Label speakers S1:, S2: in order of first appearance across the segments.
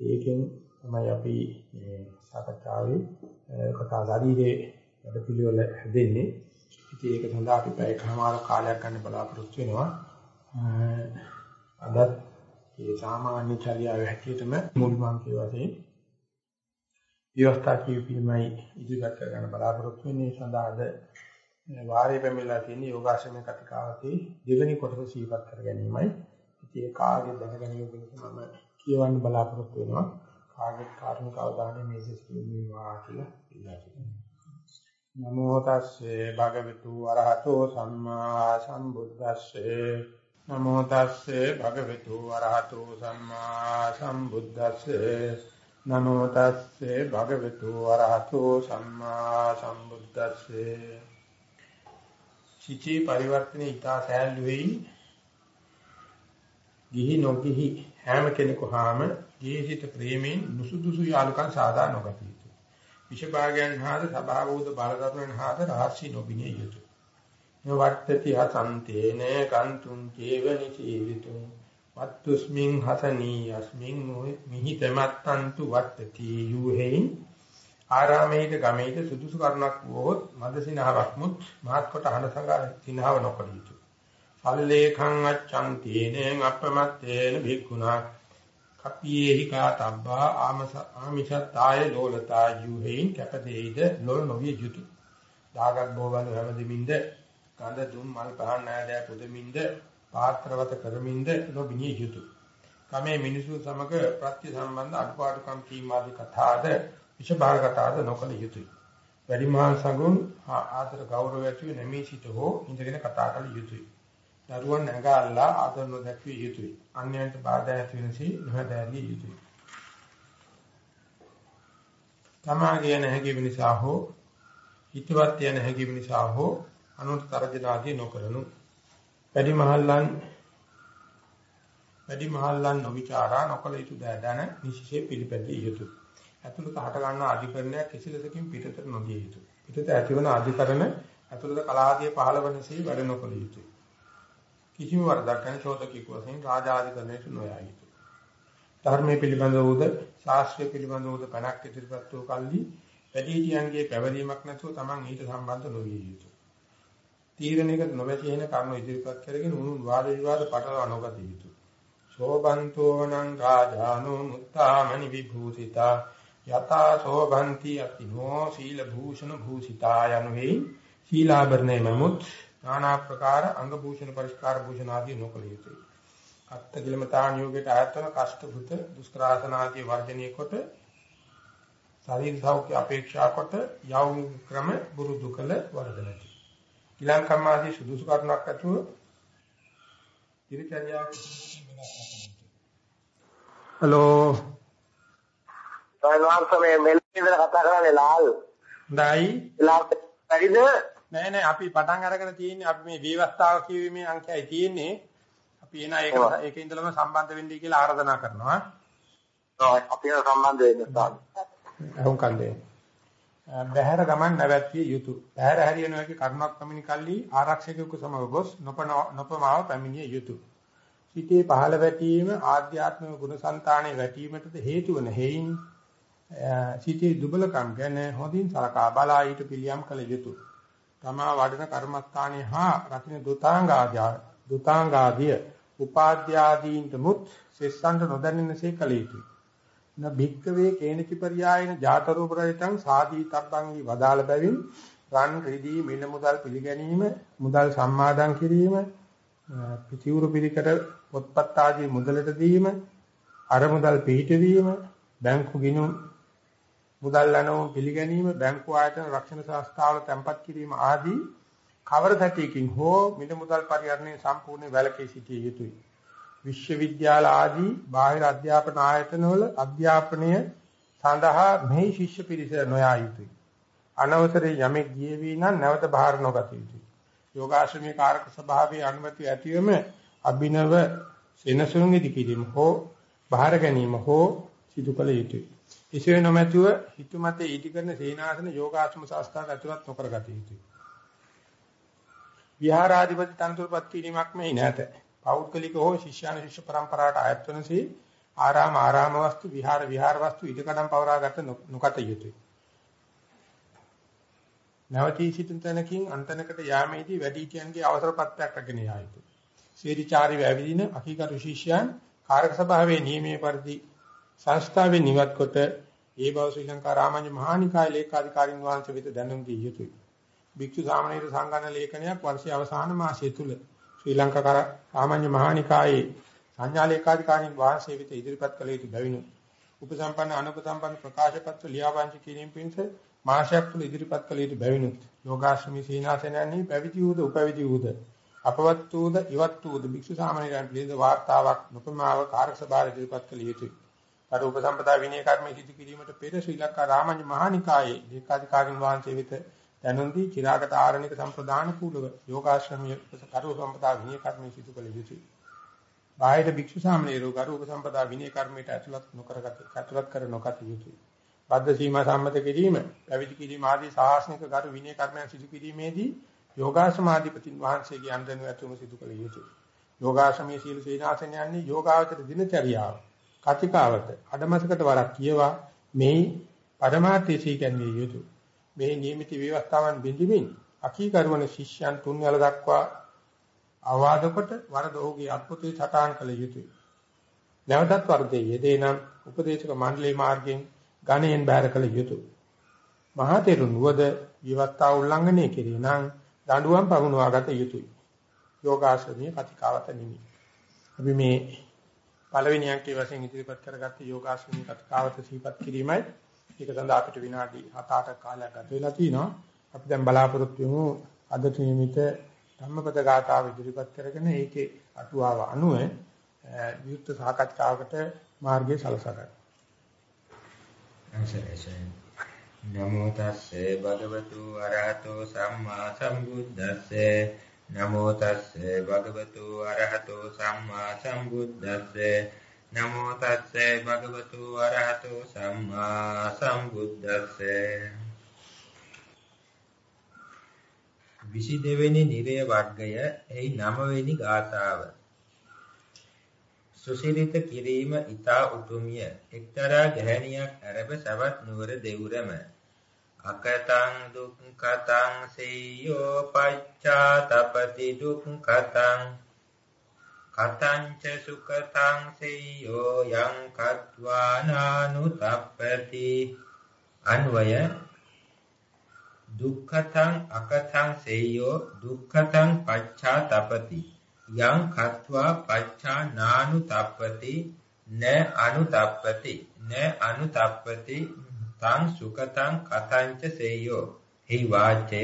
S1: ඒකෙන් තමයි අපි මේ සාකච්ඡාවේ කතා ශරීරයේ වැඩ පිළිවෙල හැදෙන්නේ. ඉතින් ඒක සඳහා අපි පැයකමාර කාලයක් ගන්න බලාපොරොත්තු වෙනවා. අදත් මේ සාමාන්‍ය චර්යාවේ හැටියටම මුල්මන්කේ වශයෙන් විවස්ථා කියවීමයි ඉදිරිපත් කරගන්න බලාපොරොත්තු වෙන්නේ සඳහා අද වාරයේ පැමිණලා තියෙන යෝගාශ්‍රමයේ කතිකාවතේ දෙවෙනි කොටස සිහිපත් කර ගැනීමයි. ඉතින් ඒ කාගේ දැන ගැනීම පිණිස මම කියවන්න බලාපොරොත්තු වෙනවා. කාගේ කාර්මික අවධානය මේ සිස්ටම් වේවා කියලා ඉල්ලා සිටිනවා. නමෝ තස්සේ භගවතු වරහතෝ සම්මා සම්බුද්දස්සේ නමෝ තස්සේ භගවතු වරහතෝ සම්මා සම්බුද්දස්සේ නමෝ තස්සේ භගවතු වරහතෝ සම්මා සම්බුද්දස්සේ සිචී පරිවර්තනේ ඊතා සෑල්ලු වෙයි ගිහි නොගිහි හැම කෙනෙකුාම ජීවිත ප්‍රේමයෙන් නුසුදුසු යාලුකම් සාදා නොගත යුතුය. විෂභාගයන් හාද සභාවෝද බලකරුණන් හාද රහසි නොබිනිය යුතුය. නවත්තති හසන්තේන කන්තුං චේවනි ජීවිතුං වත්තුස්මින් හසනී යස්මින් මිහිතමත්තන්තු වත්තති යුහෙයින් ආරාමේද ගමේද සුදුසු කරුණක් වොහොත් මදසිනාවක් මුත් මහත් කොට අහනසඟ සිනාව නොකළ යුතුය. සල්ලේඛං අච්ඡන්තේන අපමත්තේන භික්ඛුනා කප්පියේහි කාතබ්බා ආමස ආමිෂත්තාය ලෝලතා යුහෙයින් කැපදේයිද ලොල් නොවිය යුතුය. දාගත් බෝවල හැමදෙමින්ද ගඳ දුම් මල් පහන් නෑදෑ පුදමින්ද පාත්‍රවත කරමින්ද නොබිනිය යුතුය. කමේ මිනිසු සමග ප්‍රත්‍ය සම්බන්ධ අඩුපාඩුකම් කීම ආදී කතාද විෂභාගතාද නොකළ යුතුය. වැඩිමහල් සඟුන් ආදර ගෞරව ඇතිව නැමී සිට හෝ ඉඳගෙන කතා කළ යුතුය. දරුවන් නැගාලා ආදර නොදැක්විය යුතුය. අන්‍යයන්ට බාධා ඇති වෙනසී නොහැදෑරිය යුතුය. තමාගේ නැහැකීම නිසා හෝ හිතවත් යන හැකීම නිසා හෝ අනුත් තරජන ආදී නොකරනු. වැඩිමහල්ලන් වැඩිමහල්ලන් නොවිචාරා නොකළ යුතු දෑදන නිසිසේ පිළිපැදිය යුතුය. ඇතුළත හට ගන්න අධිකරණයක් කිසිලෙසකින් පිටතට නොගිය යුතුය. පිටත ඇතිවන අධිකරණ ඇතුළත කලාදී පහළවනසේ වැඩ නොකළ යුතුය. කිසිම වරදක් නැති චෝදකීක වශයෙන් රාජාධිකරණයට නොයා යුතුය. ධර්මයේ පිළිබඳව උද ශාස්ත්‍රයේ පිළිබඳව උද පණක් ඉදිරිපත් වූ කල්ලි වැඩිහිටියන්ගේ පැවරීමක් නැතුව Taman ඊට සම්බන්ධ නොවිය යුතුය. තීරණයකට නොවැටි වෙන කර්ම ඉදිරිපත් කරගෙන උණු වාද විවාද පටලවා නොගත යුතුය. සෝබන්තෝනං රාජානෝ මුත්තාමනි විභූතිතා යතා සෝභන්ති අතිනෝ සීල භූෂණ භූසිතා යනුෙහි සීලාභරණය නමුත් নানা ප්‍රකාර අංග භූෂණ පරිස්කාර භූෂණ ආදී නොකළ යුතුය. අත්ත කිලමතාන් යෝගයට ආයතන කෂ්ඨ දුෂ්කරාසන ආදී වර්ජනීය කොට ශරීර සෞඛ්‍ය අපේක්ෂා කොට යවුම් ක්‍රම බුරුදු කළ වර්ධනති. ඊලංකම් ආදී සුදුසු කරුණක් ඇතුව ඉරිචර්යාවක් හලෝ
S2: සයන්වංශ මේ මෙල්ලින්ද කතා කරන්නේ ලාල්.
S1: හොඳයි.
S2: ලාල් හරිද?
S1: නෑ නෑ අපි පටන් අරගෙන තියෙන්නේ අපි මේ විවස්ථාව කියවීමේ අංකයයි තියෙන්නේ. අපි එන ඒක ඒක ඉඳලම සම්බන්ධ වෙන්නයි කියලා ආරාධනා කරනවා.
S2: ඔව් අපි සම්බන්ධ වෙන්න
S1: කන්දේ. බහැර ගමන් නැවැත්විය යුතුය. බහැර හැරියනවා කිය කර්මක් පමිනි කල්ලි ආරක්ෂකයෙකු සමග ගොස් නොපමාව පැමිණිය යුතුය. සිතේ පහළ වැටීම ආධ්‍යාත්මික ගුණසංතානයේ වැටීමටද හේතු වන හේයින් සිතේ දුබලකම් ගැන හොඳින් සලකා බලා ඊට පිළියම් කළ යුතුය. තමා වඩන කර්මස්ථානයේ හා රකින්න දුතාංගාදී දුතාංගාදී උපාද්‍යාදීන්ට මුත් සෙස්සන්ට නොදැනෙනසේ කළ යුතුය. න භික්කවේ කේනචි පරියායන ජාතරූප රහිතං සාදී තබ්බංගි වදාළ බැවින් රන් රිදී මිල මුදල් පිළිගැනීම මුදල් සම්මාදන් කිරීම පිටිවුරු පිළිකට පොත්පත් ආදී මුදලට දීම අර මුදල් පිළිටවීම බැංකු ගිණුම් මුදල් ලැබුම් පිළිගැනීම බැංකු ආයතන රක්ෂණ සංස්ථාවල තැන්පත් කිරීම ආදී කවර සැටියකින් හෝ මිල මුදල් පරිහරණය සම්පූර්ණ වැළකී සිටිය යුතුයි. විශ්වවිද්‍යාල ආදී බාහිර අධ්‍යාපන ආයතනවල අධ්‍යාපනය සඳහා මෙහි ශිෂ්‍ය පිරිස නොයා යුතුයි. අනවසරේ යමෙක් ගියේ වී නම් නැවත බාහිර නොගත යුතුයි. යෝගාශ්‍රමී කාරක ස්වභාවයේ අනුමැතිය ඇතිවම අභිනව සෙනසුන් ඉදි කිරීම හෝ බාහිර ගැනීම හෝ සිදු කළ යුතුයි. එසේ නොමැතුව හිතුමතේ ඊටි කරන සේනාසන යෝගාශ්‍රම සංස්ථාවට ඇතුළත් නොකරගත යුතුයි. විහාරාධිපති තනතුරුපත් කිරීමක් මෙහි නැත. පෞද්ගලික හෝ ශිෂ්‍යාන ශිෂ්‍ය પરම්පරාවට අයත් වනසේ ආරාම ආරාම වස්තු විහාර විහාර වස්තු ඉදකඩම් පවරාගත නොකත යුතුය. නැවතී සිටින තැනකින් අන්තනකට යාමේදී වැඩිහිටියන්ගේ අවසරපත්යක් රැගෙන යා යුතුය. සීරිචාරි වැවිදින අකීකරු ශිෂ්‍යයන් කාරක සභාවේ නියමයේ පරිදි සංස්ථාවේ නිවත් කොට ඒ බව ශ්‍රී ලංකා රාමඤ්ඤ මහානිකාය ලේකාධිකාරින් වහන්සේ වෙත දැනුම් දී යුතුය. භික්ෂු සාමණේර සංගණන ලේඛනයක් වර්ෂයේ අවසාන මාසය තුල ශ්‍රී ලංකා රාමඤ්ඤ මහානිකායේ සංඥා ලේකාධිකාරින් වහන්සේ වෙත ඉදිරිපත් කළ යුතු බැවිනු. උපසම්පන්න අනුපසම්පන්න ප්‍රකාශ පත්‍ර ලියාවාංශ කිරීම පිණිස මාසයක් තුල ඉදිරිපත් කළ යුතු බැවිනු. යෝගාශ්‍රමී සීනාසනයන්හි පැවිදි වූද උපවිදි වූද අපවත් වූද ඉවත් වූද භික්ෂු සාමණේරයන් පිළිබඳ වාර්තාවක් නොපමාව කාර්ය සභාවේ ඉදිරිපත් කළ යුතුය. අර උපසම්පදා විනය කර්ම සිදු කිරීමට පෙර ශ්‍රී ලංකා රාමඤ්ඤ මහානිකායේ ලේකාධිකාරින් වහන්සේ වෙත දැනුම් දී චිරාගත ආරණික සම්ප්‍රදාන කූලව යෝගාශ්‍රමීය කරු සම්පදා විනය කර්ම සිදු කළ යුතුය. බාහිර භික්ෂු සාමණේරෝ කරු උපසම්පදා විනය කර්මයට ඇතුළත් නොකරගත ඇතුළත් කර නොගත යුතුය. බද්ධ සීමා සම්මත කිරීම, පැවිදි කිරීම ආදී සාහසනික කරු විනය කර්මයන් සිදු කිරීමේදී යෝගාසමාධිපතින් වහන්සේගේ අන්දනු ඇතුළු සිදු කළ යුතුය. යෝගාශ්‍රමයේ සීල සේනාසනයන්හි යෝගාවචර දිනචරියාව කතිකාවත අඩමසකට වරක් කියවා මේ පරමාර්ථය සීකන්නේ යුතුය. මේ නියමිත ව්‍යවස්ථාවන් බිඳිමින් අකීකරවන ශිෂ්‍යයන් තුන්වල දක්වා අවවාද කොට වරද ඔහුගේ අත්පොතේ සටහන් කළ යුතුය. නැවතත් වර්ධයේ යෙදේ නම් උපදේශක මණ්ඩලයේ මාර්ගයෙන් ගණයෙන් බැහැර කළ යුතුය. මහා තෙරුන් වද විවස්ථා උල්ලංඝනය කෙරේ නම් දඬුවම් පමුණවා ගත යුතුය. යෝගාශ්‍රමයේ කතිකාවත නිමි. අපි මේ පළවෙනි අංකයේ වශයෙන් ඉදිරිපත් කරගත්ත යෝගාශ්‍රමයේ කතිකාවත සිහිපත් කිරීමයි. ඒක සඳහා අපිට විනාඩි 7-8ක කාලයක් ගත වෙලා තිනවා. අපි දැන් බලාපොරොත්තු වෙමු අද නියමිත ධම්මපද ගාථාව ඉදිරිපත් කරගෙන ඒකේ අටුවාව අනුව විවුර්ත සාකච්ඡාවකට මාර්ගය සලසා ගන්න.
S3: නමෝ තස්සේ භගවතු අරහතෝ සම්මා සම්බුද්දස්සේ නමෝ තස්සේ භගවතු අරහතෝ සම්මා සම්බුද්දස්සේ. නමෝ තස්සේ භගවතු අරහතෝ සම්මා සම්බුද්දස්සේ. 22 වෙනි නිරය වර්ගය එහි 9 වෙනි ගාථාව. සුසිරිත කිරීම ඊතා උතුමිය. එක්තරා ගැහණියක් අරබ සවත් නුවර දෙවුරම. අකතං දුක්ඛතං සේයෝ පච්චාතපති දුක්ඛතං කතංච සුඛතං සේයෝ යං කତ୍වානානුතප්පති අන්වය දුක්ඛතං අකතං සේයෝ දුක්ඛතං පච්ඡාතපති යං කତ୍වා පච්ඡා නානුතප්පති න අනුතප්පති න අනුතප්පති තං සුඛතං කතංච සේයෝ. හි වාචය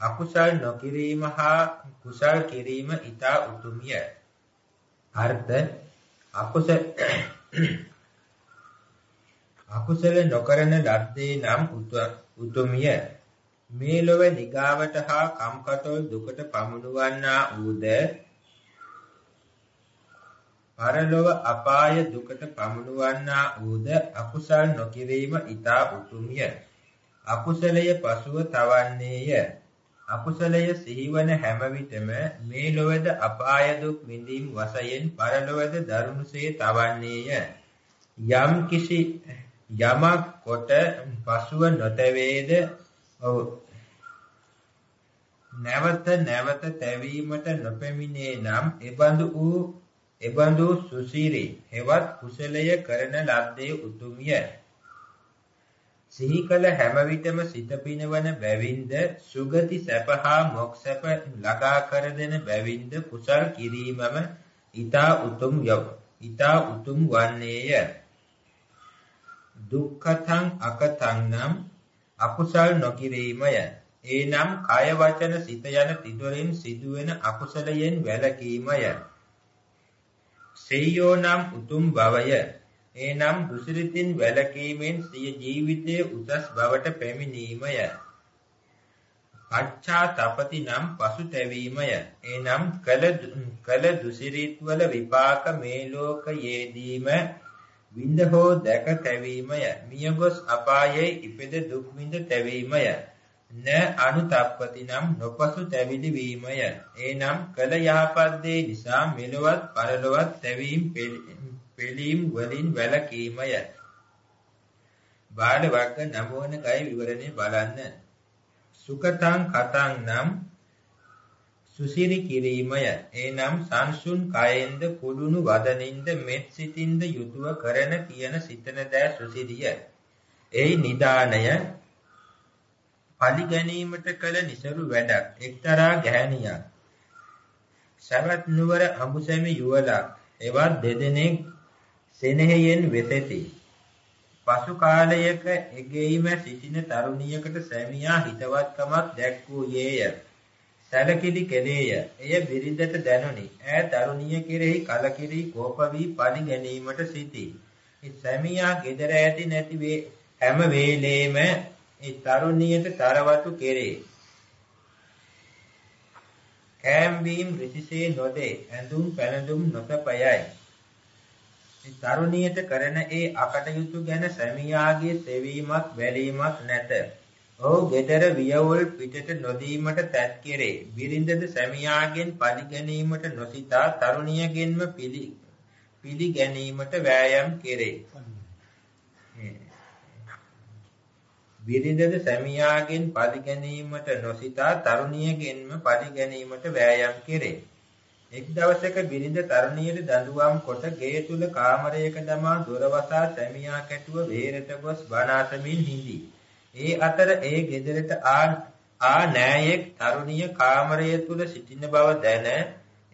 S3: අකුසල් නොකිරීම හා කුසල් කිරීම ඊට උතුමිය. අර්ථ අකුසල අකුසල නොකරන ලද්දේ නම් උතුමිය. මේ ලොව නිගාවට හා කම්කටොල් දුකට පමුණුවන්නා ඌද පරලොව අපාය දුකට පමුණුවන්නා ඌද අකුසල් නොකිරීම ඊතා උතුම්ය. අකුසලය පසුව තවන්නේය. අකුසලය සිහිවන හැම විටම මේ ලොවද අපාය දුක් විඳීම් වශයෙන් පරලොවද දරුණුසේ තවන්නේය. යම් කිසි යමක් කොට පසුව නොතැවේද? නැවත නැවත තැවීමට නොපැමිණේ නම් එබඳු වූ එබඳු සුසිරි හෙවත් කුසලය කරන ලද්දේ උතුමිය සිහි කළ හැම විටම සිත පිනවන බැවින්ද සුගති සැපහා මොක්සැප ළඟා කර දෙන බැවින්ද කුසල් කිරීමම ඊතා උතුම් යව ඊතා උතුම් වන්නේය දුක්ඛතං අකතං නම් අකුසල් නොකිරීමය. ඒනම් කය වචන සිත යන තිදොරින් සිදුවෙන අකුසලයෙන් වැළකීමය. සෙය්‍යෝ නම් උතුම් බවය. ඒනම් දුසිරිතින් වැළකීමෙන් සිය ජීවිතයේ උසස් බවට පැමිණීමය. පච්චාතපති නම් පසුතැවීමය. එනම් කල කල දුසිරිත්වල විපාක මේ ලෝකයේදීම විඳ හෝ දැක තැවීමය මියගොස් අපායේ ඉපෙද දුක් විඳ තැවීමය න අනුතප්පති නම් නොපසු තැවිලි වීමය එනම් කල යහපත් දේ නිසා මෙලොවත් පරලොවත් තැවීම පිළීම් වලින් වැළකීමය. බාල වර්ග නමවන කය විවරණේ බලන්න. සුකතං කතං නම් සුසිරි කිරීමය. එනම් සංසුන් කයෙන්ද කුළුණු වදනින්ද මෙත් සිතින්ද යුතුව කරන කියන සිතන දෑ සුසිරිය. එයි නිදානය පලි ගැනීමට කළ નિසරු වැඩක්. එක්තරා ගැහණියක් සවැත් නුවර අඹුසැමි යුවලක් එවත් දෙදෙනෙක් සෙනෙහයෙන් වෙසෙති. පසු කාලයක එගෙයිම සිටින තරුණියකට සැමියා හිතවත්කමක් දැක්වූයේය. සැලකිලි කෙලේය. එය බිරිඳට දැනුනි. ඈ තරුණිය කෙරෙහි කලකිරී කෝප වී පලි ගැනීමට සිටී. සැමියා ගෙදර ඇති නැති හැම වේලේම ඒ තරුණියට තරවතු කෙරේ. කෑම්බීම් ඍෂිසේ නොදේ ඇඳුම් පැළඳුම් නොසපයයි. ඒ තරුණියට කරන ඒ අකටයුතු ගැන සැමියාගේ සෙවීමක් වැළීමක් නැත. ඔහු ගෙදර වියවුල් පිටට නොදීමට තැත් කෙරේ. බිරිඳද සැමියාගෙන් පරිගැනීමට නොසිතා තරුණියගෙන්ම පිළි පිළිගැනීමට වෑයම් කෙරේ. බිරිඳද සැමියාගෙන් පරිගැනීමට නොසිතා තරුණියගෙන්ම පරිගැනීමට වෑයම් කෙරේ. එක් දවසක බිරිඳ තරුණියට දඬුවම් කොට ගේ තුල කාමරයක දමා දොරවසා සැමියා කැටුව වේරට ගොස් බණාසමින් හිඳි. ඒ අතර ඒ ගෙදරට ආ නෑයෙක් තරුණිය කාමරය තුල සිටින බව දැන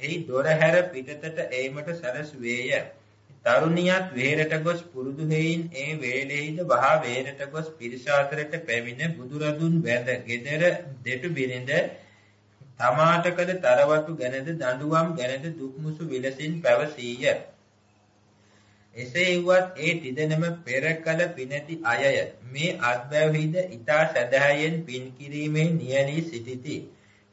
S3: එහි දොර හැර පිටතට ඒමට සැලසුවේය. තරුණියත් වේරට ගොස් පුරුදු හේයින් ඒ වේලෙහිද වහා වේරට ගොස් පිරිස අතරට පැමිණ බුදුරදුන් වැඳ ගෙදර දෙටු බිරිඳ තමාට කළ තරවටු ගැනද දඬුවම් ගැනද දුක්මුසු විලසින් පැවසීය. එසේ වුවත් ඒ තිදෙනම පෙර කල පිනැති අයය මේ අත්බැවිද ඊතා සදහයෙන් පින් කිරීමේ නියලී සිටිති.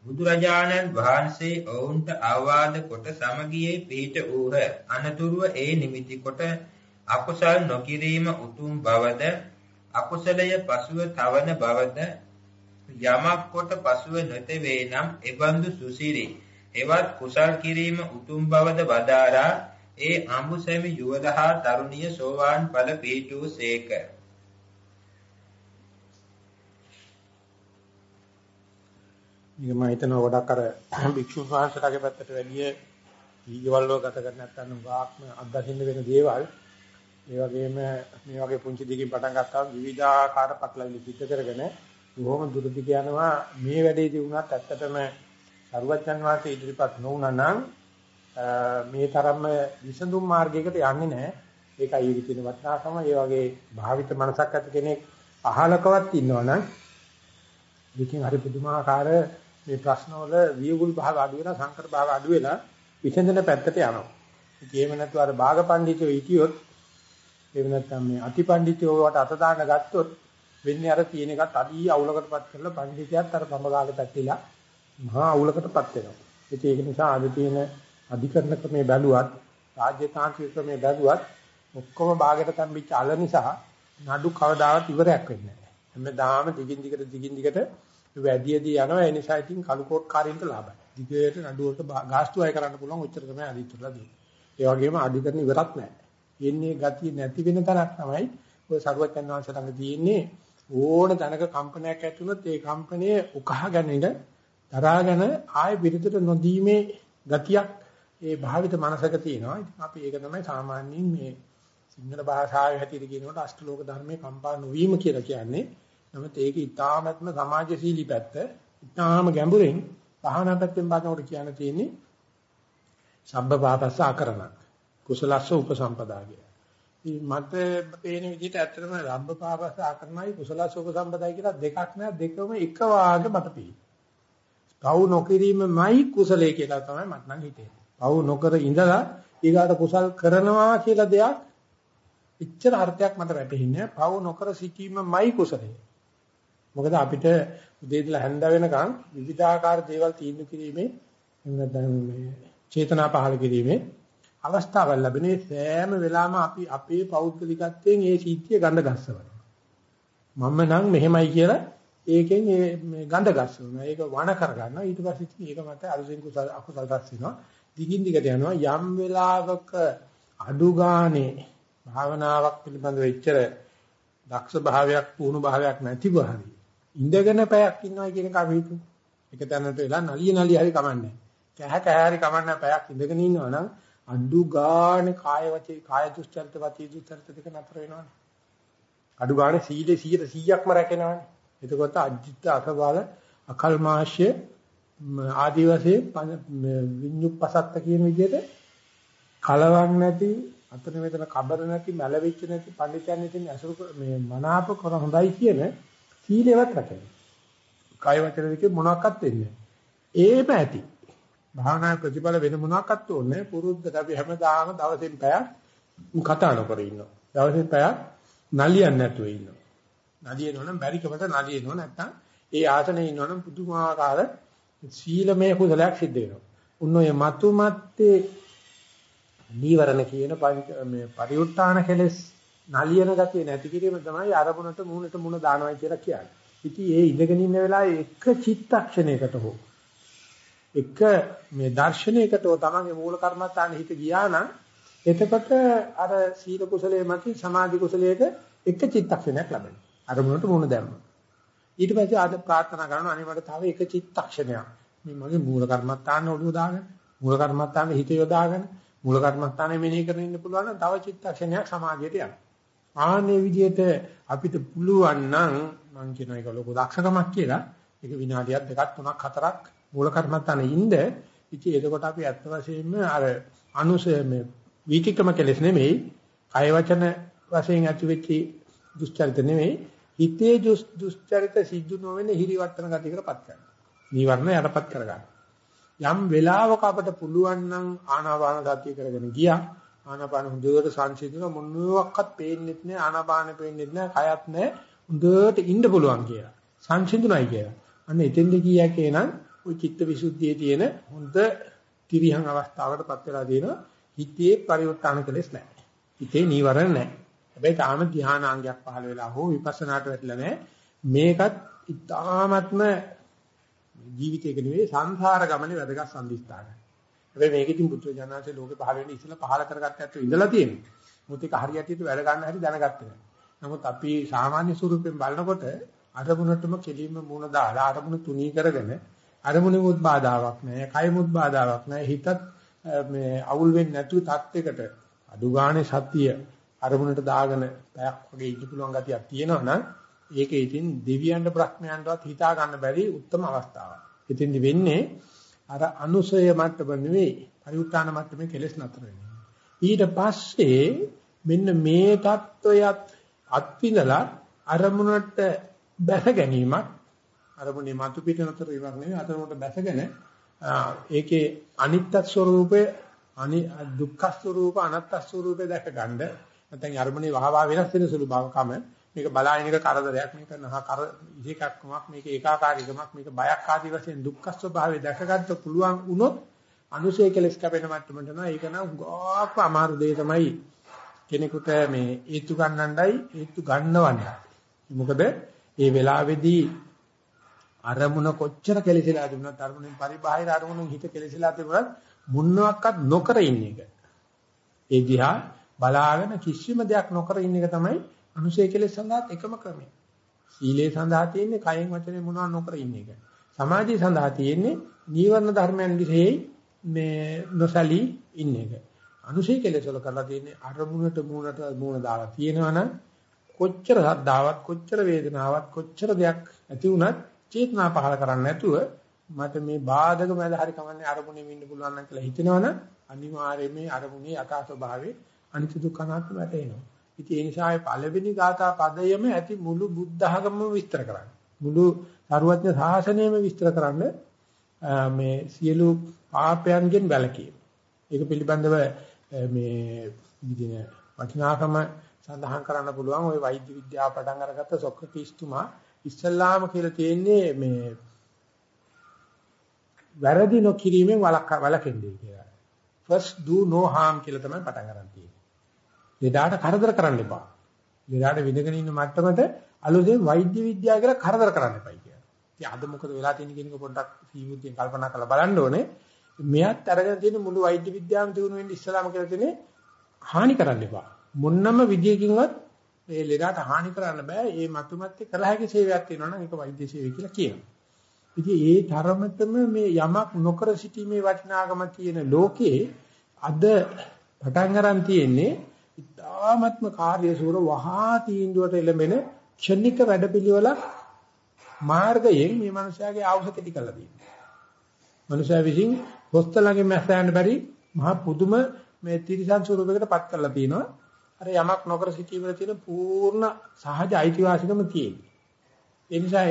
S3: බුදුරජාණන් වහන්සේ ඔවුන්ට අවවාද කොට සමගියේ පිහිට වූහ. අනතුරුව ඒ නිමිති කොට අකුසල් නොකිරීම උතුම් බවද අකුසලය පසුව තවන බවද යමක් කොට පසුව නොතෙවේ නම් එබඳු සුසිරි එවත් කුසල් කිරීම උතුම් බවද වදාරා ඒ අඹුසැමි යුවලහා තරුණිය සෝවාන් ඵල පිහිටූ සේක.
S1: මේක මම හිතනවා ගොඩක් අර භික්ෂුන් වහන්සේලාගේ පැත්තට වැඩිය ඊවල වල ගත කර නැත්නම් වාක්ම අත්දකින්න වෙන දේවල්. ඒ වගේම මේ වගේ පුංචි දෙකින් පටන් ගත්තාම විවිධාකාර පටලවිලි පිට කරගෙන බොහොම දුරදි යනවා. මේ වැඩේදී වුණත් ඇත්තටම සරුවච්චන් වාසේ ඉදිරිපත් නොවුනා නම් මේ තරම්ම විසඳුම් මාර්ගයකට යන්නේ නැහැ. ඒකයි ඒකේ තියෙන වටිනාකම. ඒ වගේ භාවිත මනසක් ඇති කෙනෙක් අහලකවත් ඉන්නවනම් මේකෙන් හරි පුදුමාකාර මේ ප්‍රශ්නවල වියුගුල් භාග අඩු වෙලා සංකර භාග අඩු වෙලා විසඳන පැත්තට යනවා. ඒකේම නැතු අර භාග පඬිතුයෝ හිටියොත් එහෙම නැත්නම් මේ අතිපඬිතුයෝ වට අත දාන්න ගත්තොත් වෙන්නේ අර තියෙන එකත් අඩිය අවුලකටපත් කරලා පඬිතියත් අර සමගාලේ පැටලිලා මහා අවුලකටපත් වෙනවා. ඒක නිසා අද තියෙන අධිකරණ ක්‍රමේ බැලුවත් රාජ්‍ය තාන්ත්‍රික ක්‍රමේ බැලුවත් ඔක්කොම භාගයට තම්බිච්ච අල නිසා නඩු කවදාවත් ඉවරයක් වෙන්නේ නැහැ. හැමදාම දිගින් දිගට දිගින් දිගට වැඩියදී යනවා ඒ නිසා ඉතින් කළු කෝට් කාරින්ට ලාභයි. දිගට නඩුවට ගාස්තු අය කරන්න පුළුවන් ඔච්චර තමයි අදිටුලා දෙන්නේ. ඒ වගේම අධිකරණ ඉවරක් නැහැ. එන්නේ ගතිය නැති වෙන තරක් තමයි ඔය සරුවචන් වහන්සේ ළඟ තියෙන්නේ ඕන තැනක කම්පනයක් ඇති වුණොත් ඒ කම්පනයේ උකහාගෙන ඉඳ දරාගෙන ආයෙ විරුද්ධට නොදීමේ ගතියක් ඒ භාවිත මනසක තියෙනවා. ඉතින් අපි ඒක තමයි සාමාන්‍යයෙන් මේ සිංහල භාෂාවේ හැටියට කියනකොට අෂ්ටලෝක ධර්මයේ කම්පා නොවීම කියලා කියන්නේ. නමුත් ඒක ඊටාත්ම සමාජශීලී පැත්ත. ඊටාම ගැඹුරින් භාවනා පැත්තෙන් බලනකොට කියන්න තියෙන්නේ සබ්බ පාපස්ස ආකරණ. කුසලස්ස උපසම්පදා කිය. ඉතින් මට පේන විදිහට ඇත්තටම රබ්බ පාපස්ස ආකරණයි කුසලස්ස උපසම්පදායි කියලා දෙකක් නෑ දෙකම එක වාගේ මට පේනවා. පව් නොකිරීමමයි කුසලයේ කියලා තමයි මට නම් හිතෙන්නේ. පව් නොකර ඉඳලා ඊගාට කුසල් කරනවා කියලා දෙයක් එච්චර අර්ථයක් මට වැටහෙන්නේ පව් නොකර සිටීමමයි කුසලය. මොකද අපිට උදේ ඉඳලා හැන්ද වෙනකන් විවිධාකාර දේවල් තීන්දුව කිරීමේ නැත්නම් මේ චේතනා පහළ කිරීමේ අවස්ථාවක් ලැබෙනේ සෑම වෙලාවම අපි අපේ පෞද්ගලිකත්වයෙන් ඒ සීත්‍ය ගඳ ගස්සවනවා. මම නම් මෙහෙමයි කියලා ඒකෙන් මේ ගඳ ගස්සනවා. ඒක වණ කරගන්නවා. ඊට පස්සේ ඒක මත අරුසෙන් කුසල අකුසල රැස් වෙනවා. දිගින් දිගට යනවා යම් වෙලාවක අඩු ගානේ භාවනාවක් පිළිබඳව එච්චර දක්ෂ භාවයක් පුහුණු භාවයක් නැතිව හරි ඉඳගෙන පැයක් ඉන්නවා කියන එක අපි හිතමු. එක තැනට වෙලා නලිය නලිය හරි කමන්නේ. කැහ කැහ හරි කමන්නේ පැයක් ඉඳගෙන ඉන්නවා නම් අඩු ගානේ කාය වචේ කාය දුස්චරිත වචී දුස්චරිත දෙක නතර වෙනවනේ. අඩු ගානේ සීලේ 100%ක්ම රැකෙනවනේ. එතකොට අජිත් අසබාල අකල්මාශය ආදි වශයෙන් විඤ්ඤුප්පසත්ත කියන විදිහට කලවක් නැති අතන මෙතන කබර නැති මැලවිච්ච නැති පඬිතයන් ඉතින් අසුරු මේ මනාප කර හොඳයි කියන සීලෙවත් රැකගෙන. කාය වචන දෙකේ මොනවාක්වත් වෙන්නේ ඒම ඇති. භාවනා ප්‍රතිඵල වෙන මොනවාක්වත් ඕනේ පුරුද්දට අපි හැමදාම දවසින් පැයක් කතා නොකර ඉන්නවා. දවසින් පැයක් නලියන්නේ නැතුව ඉන්නවා. නලියනවනම් බැරිකමට නලියනව නැත්තම් ඒ ආසනේ ඉන්නවනම් පුදුමාකාර සීලමය කුසලයක් සිද්ධ වෙනවා. උන් ඔය මතු මත්තේ නීවරණ කියන මේ පරිඋත්තාන කෙලස් නලියන ගතිය නැති කිරීම තමයි අරමුණට මුහුණට මුහුණ දානවා කියලා කියන්නේ. ඉතින් ඒ ඉඳගෙන ඉන්න වෙලාවේ එක චිත්තක්ෂණයකට හෝ එක මේ දර්ශනයකට හෝ තමන්ගේ මූල කර්මත්තාන හිත ගියා නම් එතකොට අර සීල කුසලයේ මත සමාධි කුසලයේද එක චිත්තක්ෂණයක් ලැබෙනවා. අරමුණට මුහුණ දැම්මා. ඊට පස්සේ ආද ප්‍රාර්ථනා කරනවා අනේ මට තව එක චිත්තක්ෂණයක් මේ මගේ මූල කර්මත්තාන ඔළුව දාගෙන මූල කර්මත්තාන හිත යොදාගෙන මූල කර්මස්ථානයේ මෙනෙහි කරගෙන ඉන්න පුළුවන් නම් තව චිත්තක්ෂණයක් සමාධියට යනවා. ආන්නේ විදිහට අපිට පුළුවන් නම් මම කියන එක ලොකු දක්ෂකමක් කියලා ඒක විනාඩියක් දෙකක් තුනක් හතරක් මූල කර්මස්ථානයේ ඉඳ ඉතින් එතකොට අපි ඇත්ත වශයෙන්ම අර අනුසය මේ වීතිකම කෙලස් නෙමෙයි කය වචන වශයෙන් ඇති වෙච්ච දුස්චරිත නෙමෙයි හිතේ දුස්චරිත සිද්ධ නොවන හිරිවර්තන ගතියකටපත් කරනවා. නීවරණ යටපත් කරගන්න. යම් වෙලාවක අපට පුළුවන් නම් ආනාපාන සතිය කරගෙන ගියා ආනාපාන හොඳට සංසිඳන මොනවාක්වත් පේන්නෙත් නෑ. ආනාපාන පේන්නෙත් නෑ. කයත් නෑ. හොඳට ඉන්න පුළුවන් කියලා. සංසිඳුණයි කියලා. අන්න එතෙන්ද කියාකේ නම් ওই චිත්ත විසුද්ධියේ තියෙන හොඳ තිරිහන් අවස්ථාවකටපත් වෙලා දිනවා හිතේ පරිවර්තන කලස් නැහැ හිතේ නීවරණ නැහැ හැබැයි තාම ධානාංගයක් පහළ වෙලා හෝ විපස්සනාට වැටලා නැහැ මේකත් ඉතාමත්ම ජීවිතයක නෙවෙයි සංසාර ගමනේ වැදගත් සම්දිස්ථානයි. හැබැයි මේක ඉතින් බුද්ධ ජානනාසේ ලෝකේ පහළ වෙන්නේ ඉස්සෙල්ලා පහළ කරගත්ත ඇත්තෝ ඉඳලා තියෙනවා. මොකද ඒක හරියටියට වැඩ ගන්න හැටි දැනගත්තේ නැහැ. නමුත් අපි සාමාන්‍ය ස්වරූපයෙන් බලනකොට අරමුණටම කෙලින්ම මූණ දාලා අරමුණ තුනී කරගෙන අරමුණෙමුත් බාධාවක් නැහැ, කයමුත් බාධාවක් නැහැ. හිතත් මේ අවුල් වෙන්නේ නැතුව තත්යකට අඩු ගානේ සතිය අරමුණට දාගෙන පැයක් වගේ ඉන්න පුළුවන් ගතියක් තියෙනවා නම් ඒක ඉතින් දෙවියන්ට බ්‍රහ්මයන්ටවත් හිතා ගන්න බැරි උත්තරම අවස්ථාවක්. ඉතින් වෙන්නේ අර අනුසය මට්ටම නෙවෙයි පරිඋත්තාන මට්ටමේ කෙලෙස් නතර වෙනවා. ඊට පස්සේ මෙන්න මේ தত্ত্বයත් අත්විඳලා අරමුණට බැස ගැනීමක් අරමුණේ මතු පිට නතර වීමක් නෙවෙයි අරමුණට බැසගෙන ඒකේ අනිත්‍ය ස්වરૂපය අනි දුක්ඛ ස්වરૂප අනාත්ම ස්වરૂපය දැක ගන්න නැත්නම් අරමුණේ වහවා වෙනස් වෙන සුළු භවකම මේක බලාගෙන එක කරදරයක්. මේක නහ කර ඉහිකක්කමක් මේක ඒකාකාරීකමක් මේක බයක් ආදී වශයෙන් දුක්ඛ ස්වභාවය දැකගන්න පුළුවන් වුණොත් අනුසය කෙලස් කැපෙන මට්ටමට නෝ ඒක නම් ගොඩක් අමාරු දෙය තමයි කෙනෙකුට මේ හේතු ගන්නණ්ඩයි හේතු ගන්නවන්නේ. මොකද මේ වෙලාවේදී අරමුණ කොච්චර කෙලසිලා තිබුණත් අරමුණෙන් පරිබාහිර අරමුණෙන් හිත කෙලසිලා තිබුණත් මුන්නක්වත් නොකර ඉන්න එක. ඒ දිහා බලාගෙන කිසිම දෙයක් නොකර ඉන්න එක තමයි අනුශය කෙලෙස් සඳහා එකම ක්‍රමය. සීලේ සඳහා තියෙන්නේ කයෙන් වචනේ මොනවා නොකර ඉන්න එක. සමාධිය සඳහා තියෙන්නේ නීවරණ ධර්මයන් විශේෂයි මේ නොසලී ඉන්න එක. අනුශය කෙලෙස් වල කරලා තියෙන්නේ අරමුණට මූණට මූණ දාලා තියෙනවනම් කොච්චර සද්දාවක් කොච්චර වේදනාවක් කොච්චර දෙයක් ඇති වුණත් චේතනා පහල කරන්නේ නැතුව මට මේ බාධක මැද හරි කමන්නේ අරමුණේ ඉන්න පුළුවන් නම් කියලා හිතනවනම් අනිවාර්යයෙන් මේ අරමුණේ යථා ස්වභාවයේ අනිත්‍ය දුක්ඛ අනාත්ම වැටෙනවා. ඉතින් ඒ නිසා ඒ පළවෙනි ගාථා පදයම ඇති මුළු බුද්ධ ආගමම විස්තර කරන්න. මුළු සරුවඥ ශාසනයම විස්තර කරන්න මේ සියලු පාපයන්ගෙන් වැළකීම. ඒක පිළිබඳව මේ විදින වටිනාකම සඳහන් කරන්න පුළුවන් ওই වෛද්‍ය විද්‍යාව පටන් අරගත්ත සොක්‍රටිස් තුමා ඉස්ලාම කියලා තියෙන්නේ මේ වැරදි නොකිරීමෙන් වළක් වළකින්නේ කියලා. first do no harm කියලා තමයි පටන් ගන්න තියෙන්නේ. ලෙඩාට කරදර කරන්න එපා. ලෙඩාට විඳගෙන ඉන්න මට්ටමට අලුතෙන් වෛද්‍ය විද්‍යාව කියලා කරදර කරන්න එපයි කියලා. ඉතින් අද මොකද වෙලා තියෙන්නේ කියන එක පොඩ්ඩක් සීමුද්දෙන් කල්පනා කරලා බලන්න ඕනේ. මෙයත් අරගෙන තියෙන මුළු වෛද්‍ය විද්‍යාවම දිනු වෙන්න ඉස්සලාම කියලා තියෙන්නේ හානි කරන්න එපා. මොන්නම විදියකින්වත් ඒ ලෙඩට හානි කරන්න බෑ. ඒ මතුමැත්තේ කළ හැකි සේවයක් තියෙනවා නම් ඒක වෛද්‍ය සේවය කියලා කියනවා. ඉතින් ඒ තරමටම මේ යමක් නොකර සිටීමේ වටිනාකම තියෙන ලෝකේ අද පටන් ගන්න තියෙන්නේ ඉතාමත්ම කාර්යසූර වහා තීන්දුවට එළඹෙන ක්ෂණික වැඩපිළිවෙලක් මාර්ගයෙන් මේ මනුස්සයාගේ ආවුස කෙටි කරලා තියෙනවා. මනුස්සයා විසින් හොස්තලගේ මැස්සයන්ට බැරි මහා පුදුම මේ තිරිසන් ස්වරූපයකට පත් කරලා තිනවා. අර යමක් නොකර සිටීමේ තියෙන පූර්ණ සහජ අයිතිවාසිකම තියෙනවා. ඒ නිසා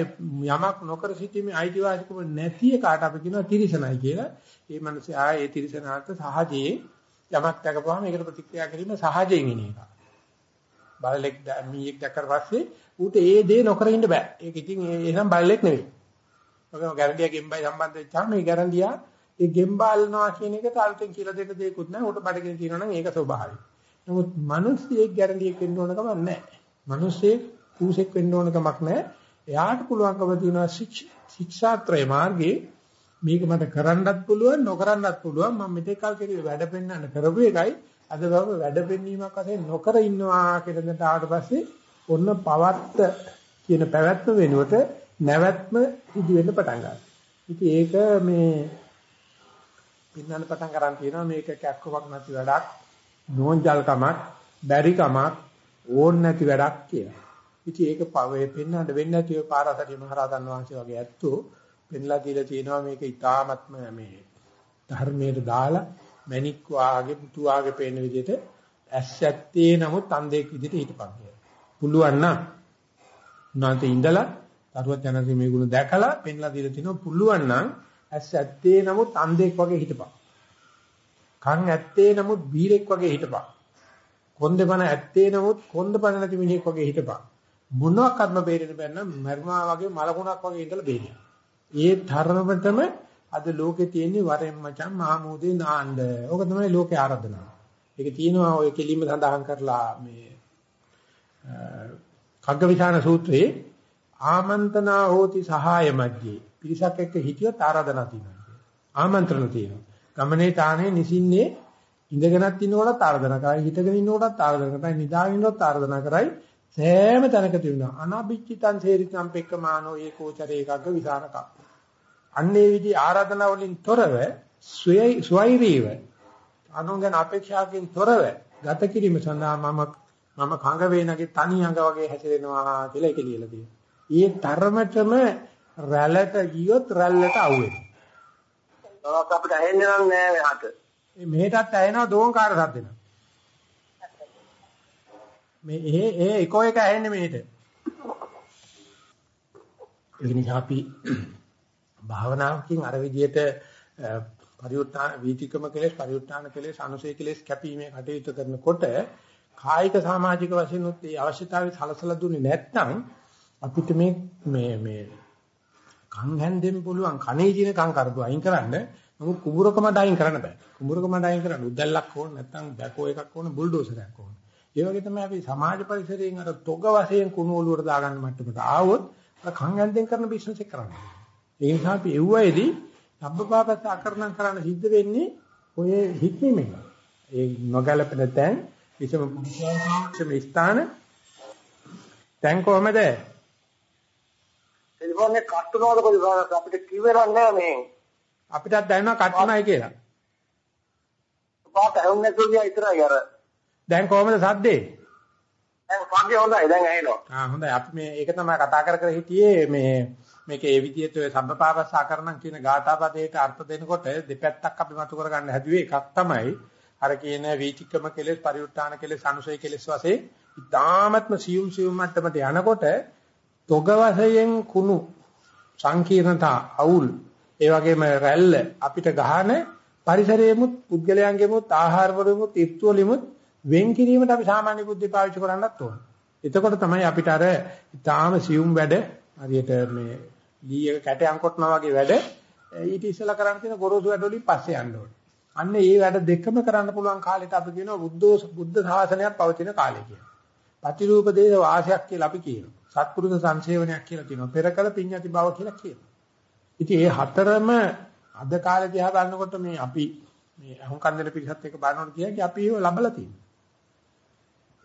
S1: යමක් නොකර සිටීමේ අයිතිවාසිකම නැති එකට අපි කියනවා තිරිසනයි කියලා. ඒ මනුස්සයා ඒ තිරිසනාට සහජයේ යමක් දැකපුවාම ඒකට ප්‍රතික්‍රියා කිරීම සහජයෙන් එන එක. බලලෙක් මීයක් දැක්කට පස්සේ ඌට ඒ දේ නොකර ඉන්න බෑ. ඒක ඉතින් ඒ නම් බලලෙක් නෙවෙයි. ඔකම ගැරන්ඩියා ගෙම්බයි සම්බන්ධ වෙච්චාම මේ ගැරන්ඩියා ඒ ගෙම්බාල්නවා කියන එකට අලුතෙන් කියලා දෙන්න දෙයක්වත් නැහැ. උට බඩගෙන තියෙනවා නම් ඒක ස්වභාවයි. නමුත් මිනිස්සෙක් ගැරන්ඩියෙක් වෙන්න ඕන කමක් නැහැ. මිනිස්සෙක් කූසෙක් වෙන්න ඕන කමක් නැහැ. එයාට පුළුවන්කම තියෙනවා ශික්ෂාත්‍රය මාර්ගයේ මේක මට කරන්නත් පුළුවන් නොකරන්නත් පුළුවන් මම මෙතෙක් කල් කෙරුවේ වැඩ පෙන්වන්න කරපු එකයි අද බව වැඩ පෙන්වීමක් වශයෙන් නොකර ඉන්නවා කියලා දැන් ආවට පස්සේ ඔන්න පවත්ත කියන පැවැත්ම වෙනුවට නැවැත්ම ඉදි වෙන්න පටන් ගන්නවා. ඉතින් ඒක මේ පින්නන්න පටන් ගන්න තියෙනවා මේක කැක්කමක් නැති වැඩක් නෝන්ජල්කමක් බැරිකමක් ඕන් නැති වැඩක් කියලා. ඉතින් ඒක පවේ පෙන්නන්න වෙන්නේ නැතිව පාරාසරිය මහරහතන් වහන්සේ වගේ ඇත්තෝ පෙන්ලා දීලා තියෙනවා මේක ඊ타ත්ම මේ ධර්මයට දාලා මණික් වාගේ පුතු වාගේ පේන විදිහට ඇස් ඇත්තේ නමුත් අන්ධෙක් විදිහට හිටපන් කියලා. පුළුවන් නම් උනාට ඉඳලා තරුවත් යනසේ මේ ගුණ දැකලා පෙන්ලා දීලා තිනවා පුළුවන් නම් ඇස් ඇත්තේ නමුත් අන්ධෙක් වගේ හිටපන්. කන් ඇත්තේ නමුත් බීරෙක් වගේ හිටපන්. කොන්දේපන ඇත්තේ නමුත් කොන්දපන නැති මිනිහෙක් වගේ හිටපන්. මොනවා කර්ම බේරෙන්න බැන්න මර්මා වගේ මලකුණක් වගේ ඉඳලා බේරියා. ඒ තරමටම අද ලෝකේ තියෙන වරෙන් මචං මහමෝදේ නාන්න. ඕක තමයි ලෝකේ ආරාධනාව. ඒක තියෙනවා ඔය කෙලින්ම සඳහන් කරලා මේ කග්ගවිධාන සූත්‍රයේ ආමන්ත්‍රණා හෝති සහාය මැජ්ජේ. පිරිසක් එක්ක හිටියොත් ආරාධනා තියෙනවා. ආමන්ත්‍රණ තියෙනවා. ගමනේ තානේ නිසින්නේ ඉඳගෙනත් ඉන්නකොටත් ආරාධනා කරයි හිටගෙන ඉන්නකොටත් ආරාධනා කරයි නිදාගෙන ඉන්නකොටත් ආරාධනා කරයි සෑම තැනක තිබුණා අනබිච්චිතං සේරිතං පෙක්කමානෝ ඒකෝචරේ එකක විසානක අන්නේ විදි ආරාධනා වලින් තොරව ස්වෛරීව අනුංගන අපේක්ෂාවකින් තොරව ගත කිරීම සඳහා මම මම කඟ වේනගේ තනි අඟ වගේ හැසිරෙනවා කියලා ඒක ලියලා තියෙනවා. ඊ තරමටම රැළට ගියොත් රැල්ලට අහුවෙනවා.
S2: තවත් අපිට ඇහෙන්නේ නැහැ මෙහාට.
S1: මෙහෙටත් ඇහෙනවා දෝංකාර සද්දෙනවා. මේ ඒ ඒ එකෝ එක ඇහෙන්නේ මෙහෙට. ඒ නිසා අපි භාවනාවකින් අර විදිහට පරිඋත්තාන වීතිකම කෙලෙස් පරිඋත්තාන කෙලෙස් අනුසය කෙලෙස් කැපීමේ කටයුතු කරනකොට කායික සමාජික වශයෙන් උත් ඒ අවශ්‍යතාවය සලසලා දුන්නේ නැත්නම් අපිට මේ මේ මේ කන් හැන්දෙන් පුළුවන් කනේ දින කන් කරදු අයින් කරන්න නමුත් කුඹුරකම ඩයින් කරන්න බෑ. කුඹුරකම ඩයින් කරන්න. උදැල්ලක් ඕන නැත්නම් බැකෝ එකක් ඕන බුල්ඩෝසරයක් ඕන. ඒ වගේ තමයි අපි සමාජ පරිසරයෙන් අර තොග වශයෙන් කුණු ඔලුවට දාගන්න මට්ටමට ආවොත් අර කන් හැන්දෙන් කරන බිස්නස් එක කරන්න. ඒ නිසා අපි එව්වයිදී සබ්බපාපස්ස අකරණම් කරන්න සිද්ධ වෙන්නේ ඔය හික්මීමෙන්. ඒ නොගැලපෙන තැන් විසම පුදුසම ස්ථාන. දැන් කොහමද?
S2: ටෙලිෆෝන් එක කට් වෙනවද කොහොමද අපිට කිව්වේ නැහැ මේ.
S1: අපිටත් දැනෙනවා කට්ටුමයි කියලා.
S2: පාට ඇහුන්නේ නැතුව ගියා ඉතරයි අර.
S1: දැන් කොහමද සද්දේ?
S2: දැන් සම්ප්‍ය හොඳයි දැන් ඇහෙනවා.
S1: ආ හොඳයි. අපි මේ ඒක තමයි කතා කර කර හිටියේ මේ මේක ඒ විදිහට ඔය සම්පපාපස්සාකරණම් කියන ගාථාපදයට අර්ථ දෙනකොට දෙපැත්තක් අපි මතු කරගන්න හැදුවේ එකක් තමයි අර කියන වීතික්‍රම කෙලෙස් පරිඋත්තාන කෙලෙස් අනුසය කෙලෙස් වශයෙන් ඉතාමත්ම සියුම් සියුම් මට්ටමට යනකොට තොග වශයෙන් කුණු සංකීර්ණතා අවුල් ඒ වගේම රැල්ල අපිට ගහන පරිසරයේමුත් පුද්ගලයන්ගේමුත් ආහාර වලමුත් ඍතු වලමුත් වෙන් කිරීමට අපි සාමාන්‍ය බුද්ධි පාවිච්චි කරන්නත් ඕන. එතකොට තමයි අපිට අර ඊටාම සියුම් වැඩ හරියට මේ ලී එක කැටයන් කොටනවා වගේ වැඩ ඊට ඉස්සලා කරන්න තියෙන ගොරෝසු වැඩ වලින් පස්සේ යන්න ඕනේ. අන්න ඒ වැඩ දෙකම කරන්න පුළුවන් කාලෙට අපි කියනවා බුද්ධ බුද්ධ ශාසනයක් පවතින කාලය කියලා. ප්‍රතිරූප දේශ වාසයක් කියලා අපි කියනවා. සත්පුරුෂ සංසේවනයක් කියලා කියනවා. පෙරකල පිඤ්ඤති බව කියලා කියනවා. ඉතින් මේ හතරම අද කාලේ දිහා බලනකොට මේ අපි මේ අහුම්කන් දෙන පිරිසත් එක්ක බලනකොට කියන්නේ අපි ඒව ලබලා තියෙනවා.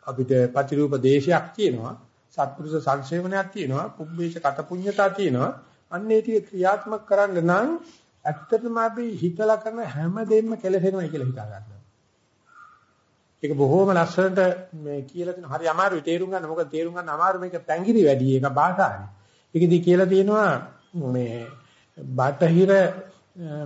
S1: අපිට ප්‍රතිරූප දේශයක් තියෙනවා. සත්පුරුෂ සංසේවනයක් තියෙනවා. පුබ්බේෂ කත පුඤ්ඤතා තියෙනවා. අන්න ඒ ටික ක්‍රියාත්මක කරන්න නම් ඇත්තටම අපි හිතලා කරන හැම දෙයක්ම කෙලෙසෙනවා කියලා හිතා ගන්නවා. ඒක බොහොම ලස්සනට මේ කියලා තියෙන හරි අමාරුයි තේරුම් ගන්න. මොකද තේරුම් ගන්න අමාරු මේක පැංගිරි වැඩි ඒක භාෂාවේ. ඒකදී කියලා තියෙනවා මේ බටහිර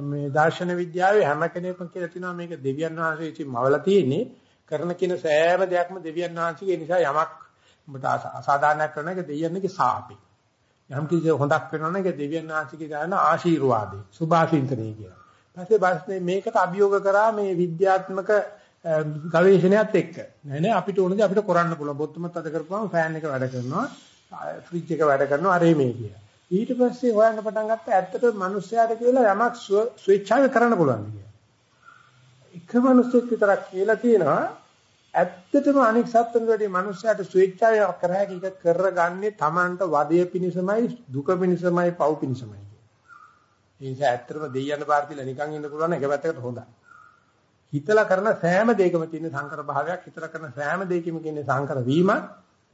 S1: මේ දාර්ශන විද්‍යාවේ හැම කෙනෙක්ම කියලා තියෙනවා මේක දෙවියන් වහන්සේ විසින් මවලා තියෙන්නේ කරන කියන සෑම දෙයක්ම දෙවියන් වහන්සේගේ නිසා යමක් ඔබට අසාධාරණයක් කරන එක දෙවියන්ගේ සාපේ. යම් කිසි හොඳක් වෙනවා නම් ඒක දෙවියන් වහන්සේගේ දාන ආශිර්වාදේ සුභාසින්තනේ කියලා. ඊපස්සේ බස්නේ මේකට අභියෝග කරා මේ විද්‍යාත්මක ගවේෂණයත් එක්ක. නෑ නෑ අපිට ඕනද අපිට කරන්න පුළුවන්. බොත්තමත් අද කරපුවම ෆෑන් එක වැඩ කරනවා. ෆ්‍රිජ් එක වැඩ කරනවා අරේ මේ කියලා. ඊට පස්සේ හොයන්න පටන් ගත්තා ඇත්තට මිනිස්සයාට කියලා යමක් ස්වේච්ඡාවෙන් කරන්න පුළුවන් කියලා. එක මිනිස්සෙක් විතරක් කියලා තියෙනවා ඇත්තටම අනික් සත්තුන් වලදී මිනිස්සයාට ස්වේච්ඡාවෙන් කර හැකි එක කරගන්නේ Tamanට වදය පිණිසමයි දුක පිණිසමයි පව් පිණිසමයි. ඒ නිසා ඇත්තටම දෙයයන් බාර දීලා නිකන් ඉන්න පුළුවන් එක පැත්තකට හොඳයි. හිතලා කරන සෑම දෙයකම තියෙන සංකර භාවයක් හිතලා කරන සෑම දෙයකම කියන්නේ සංකර වීමක්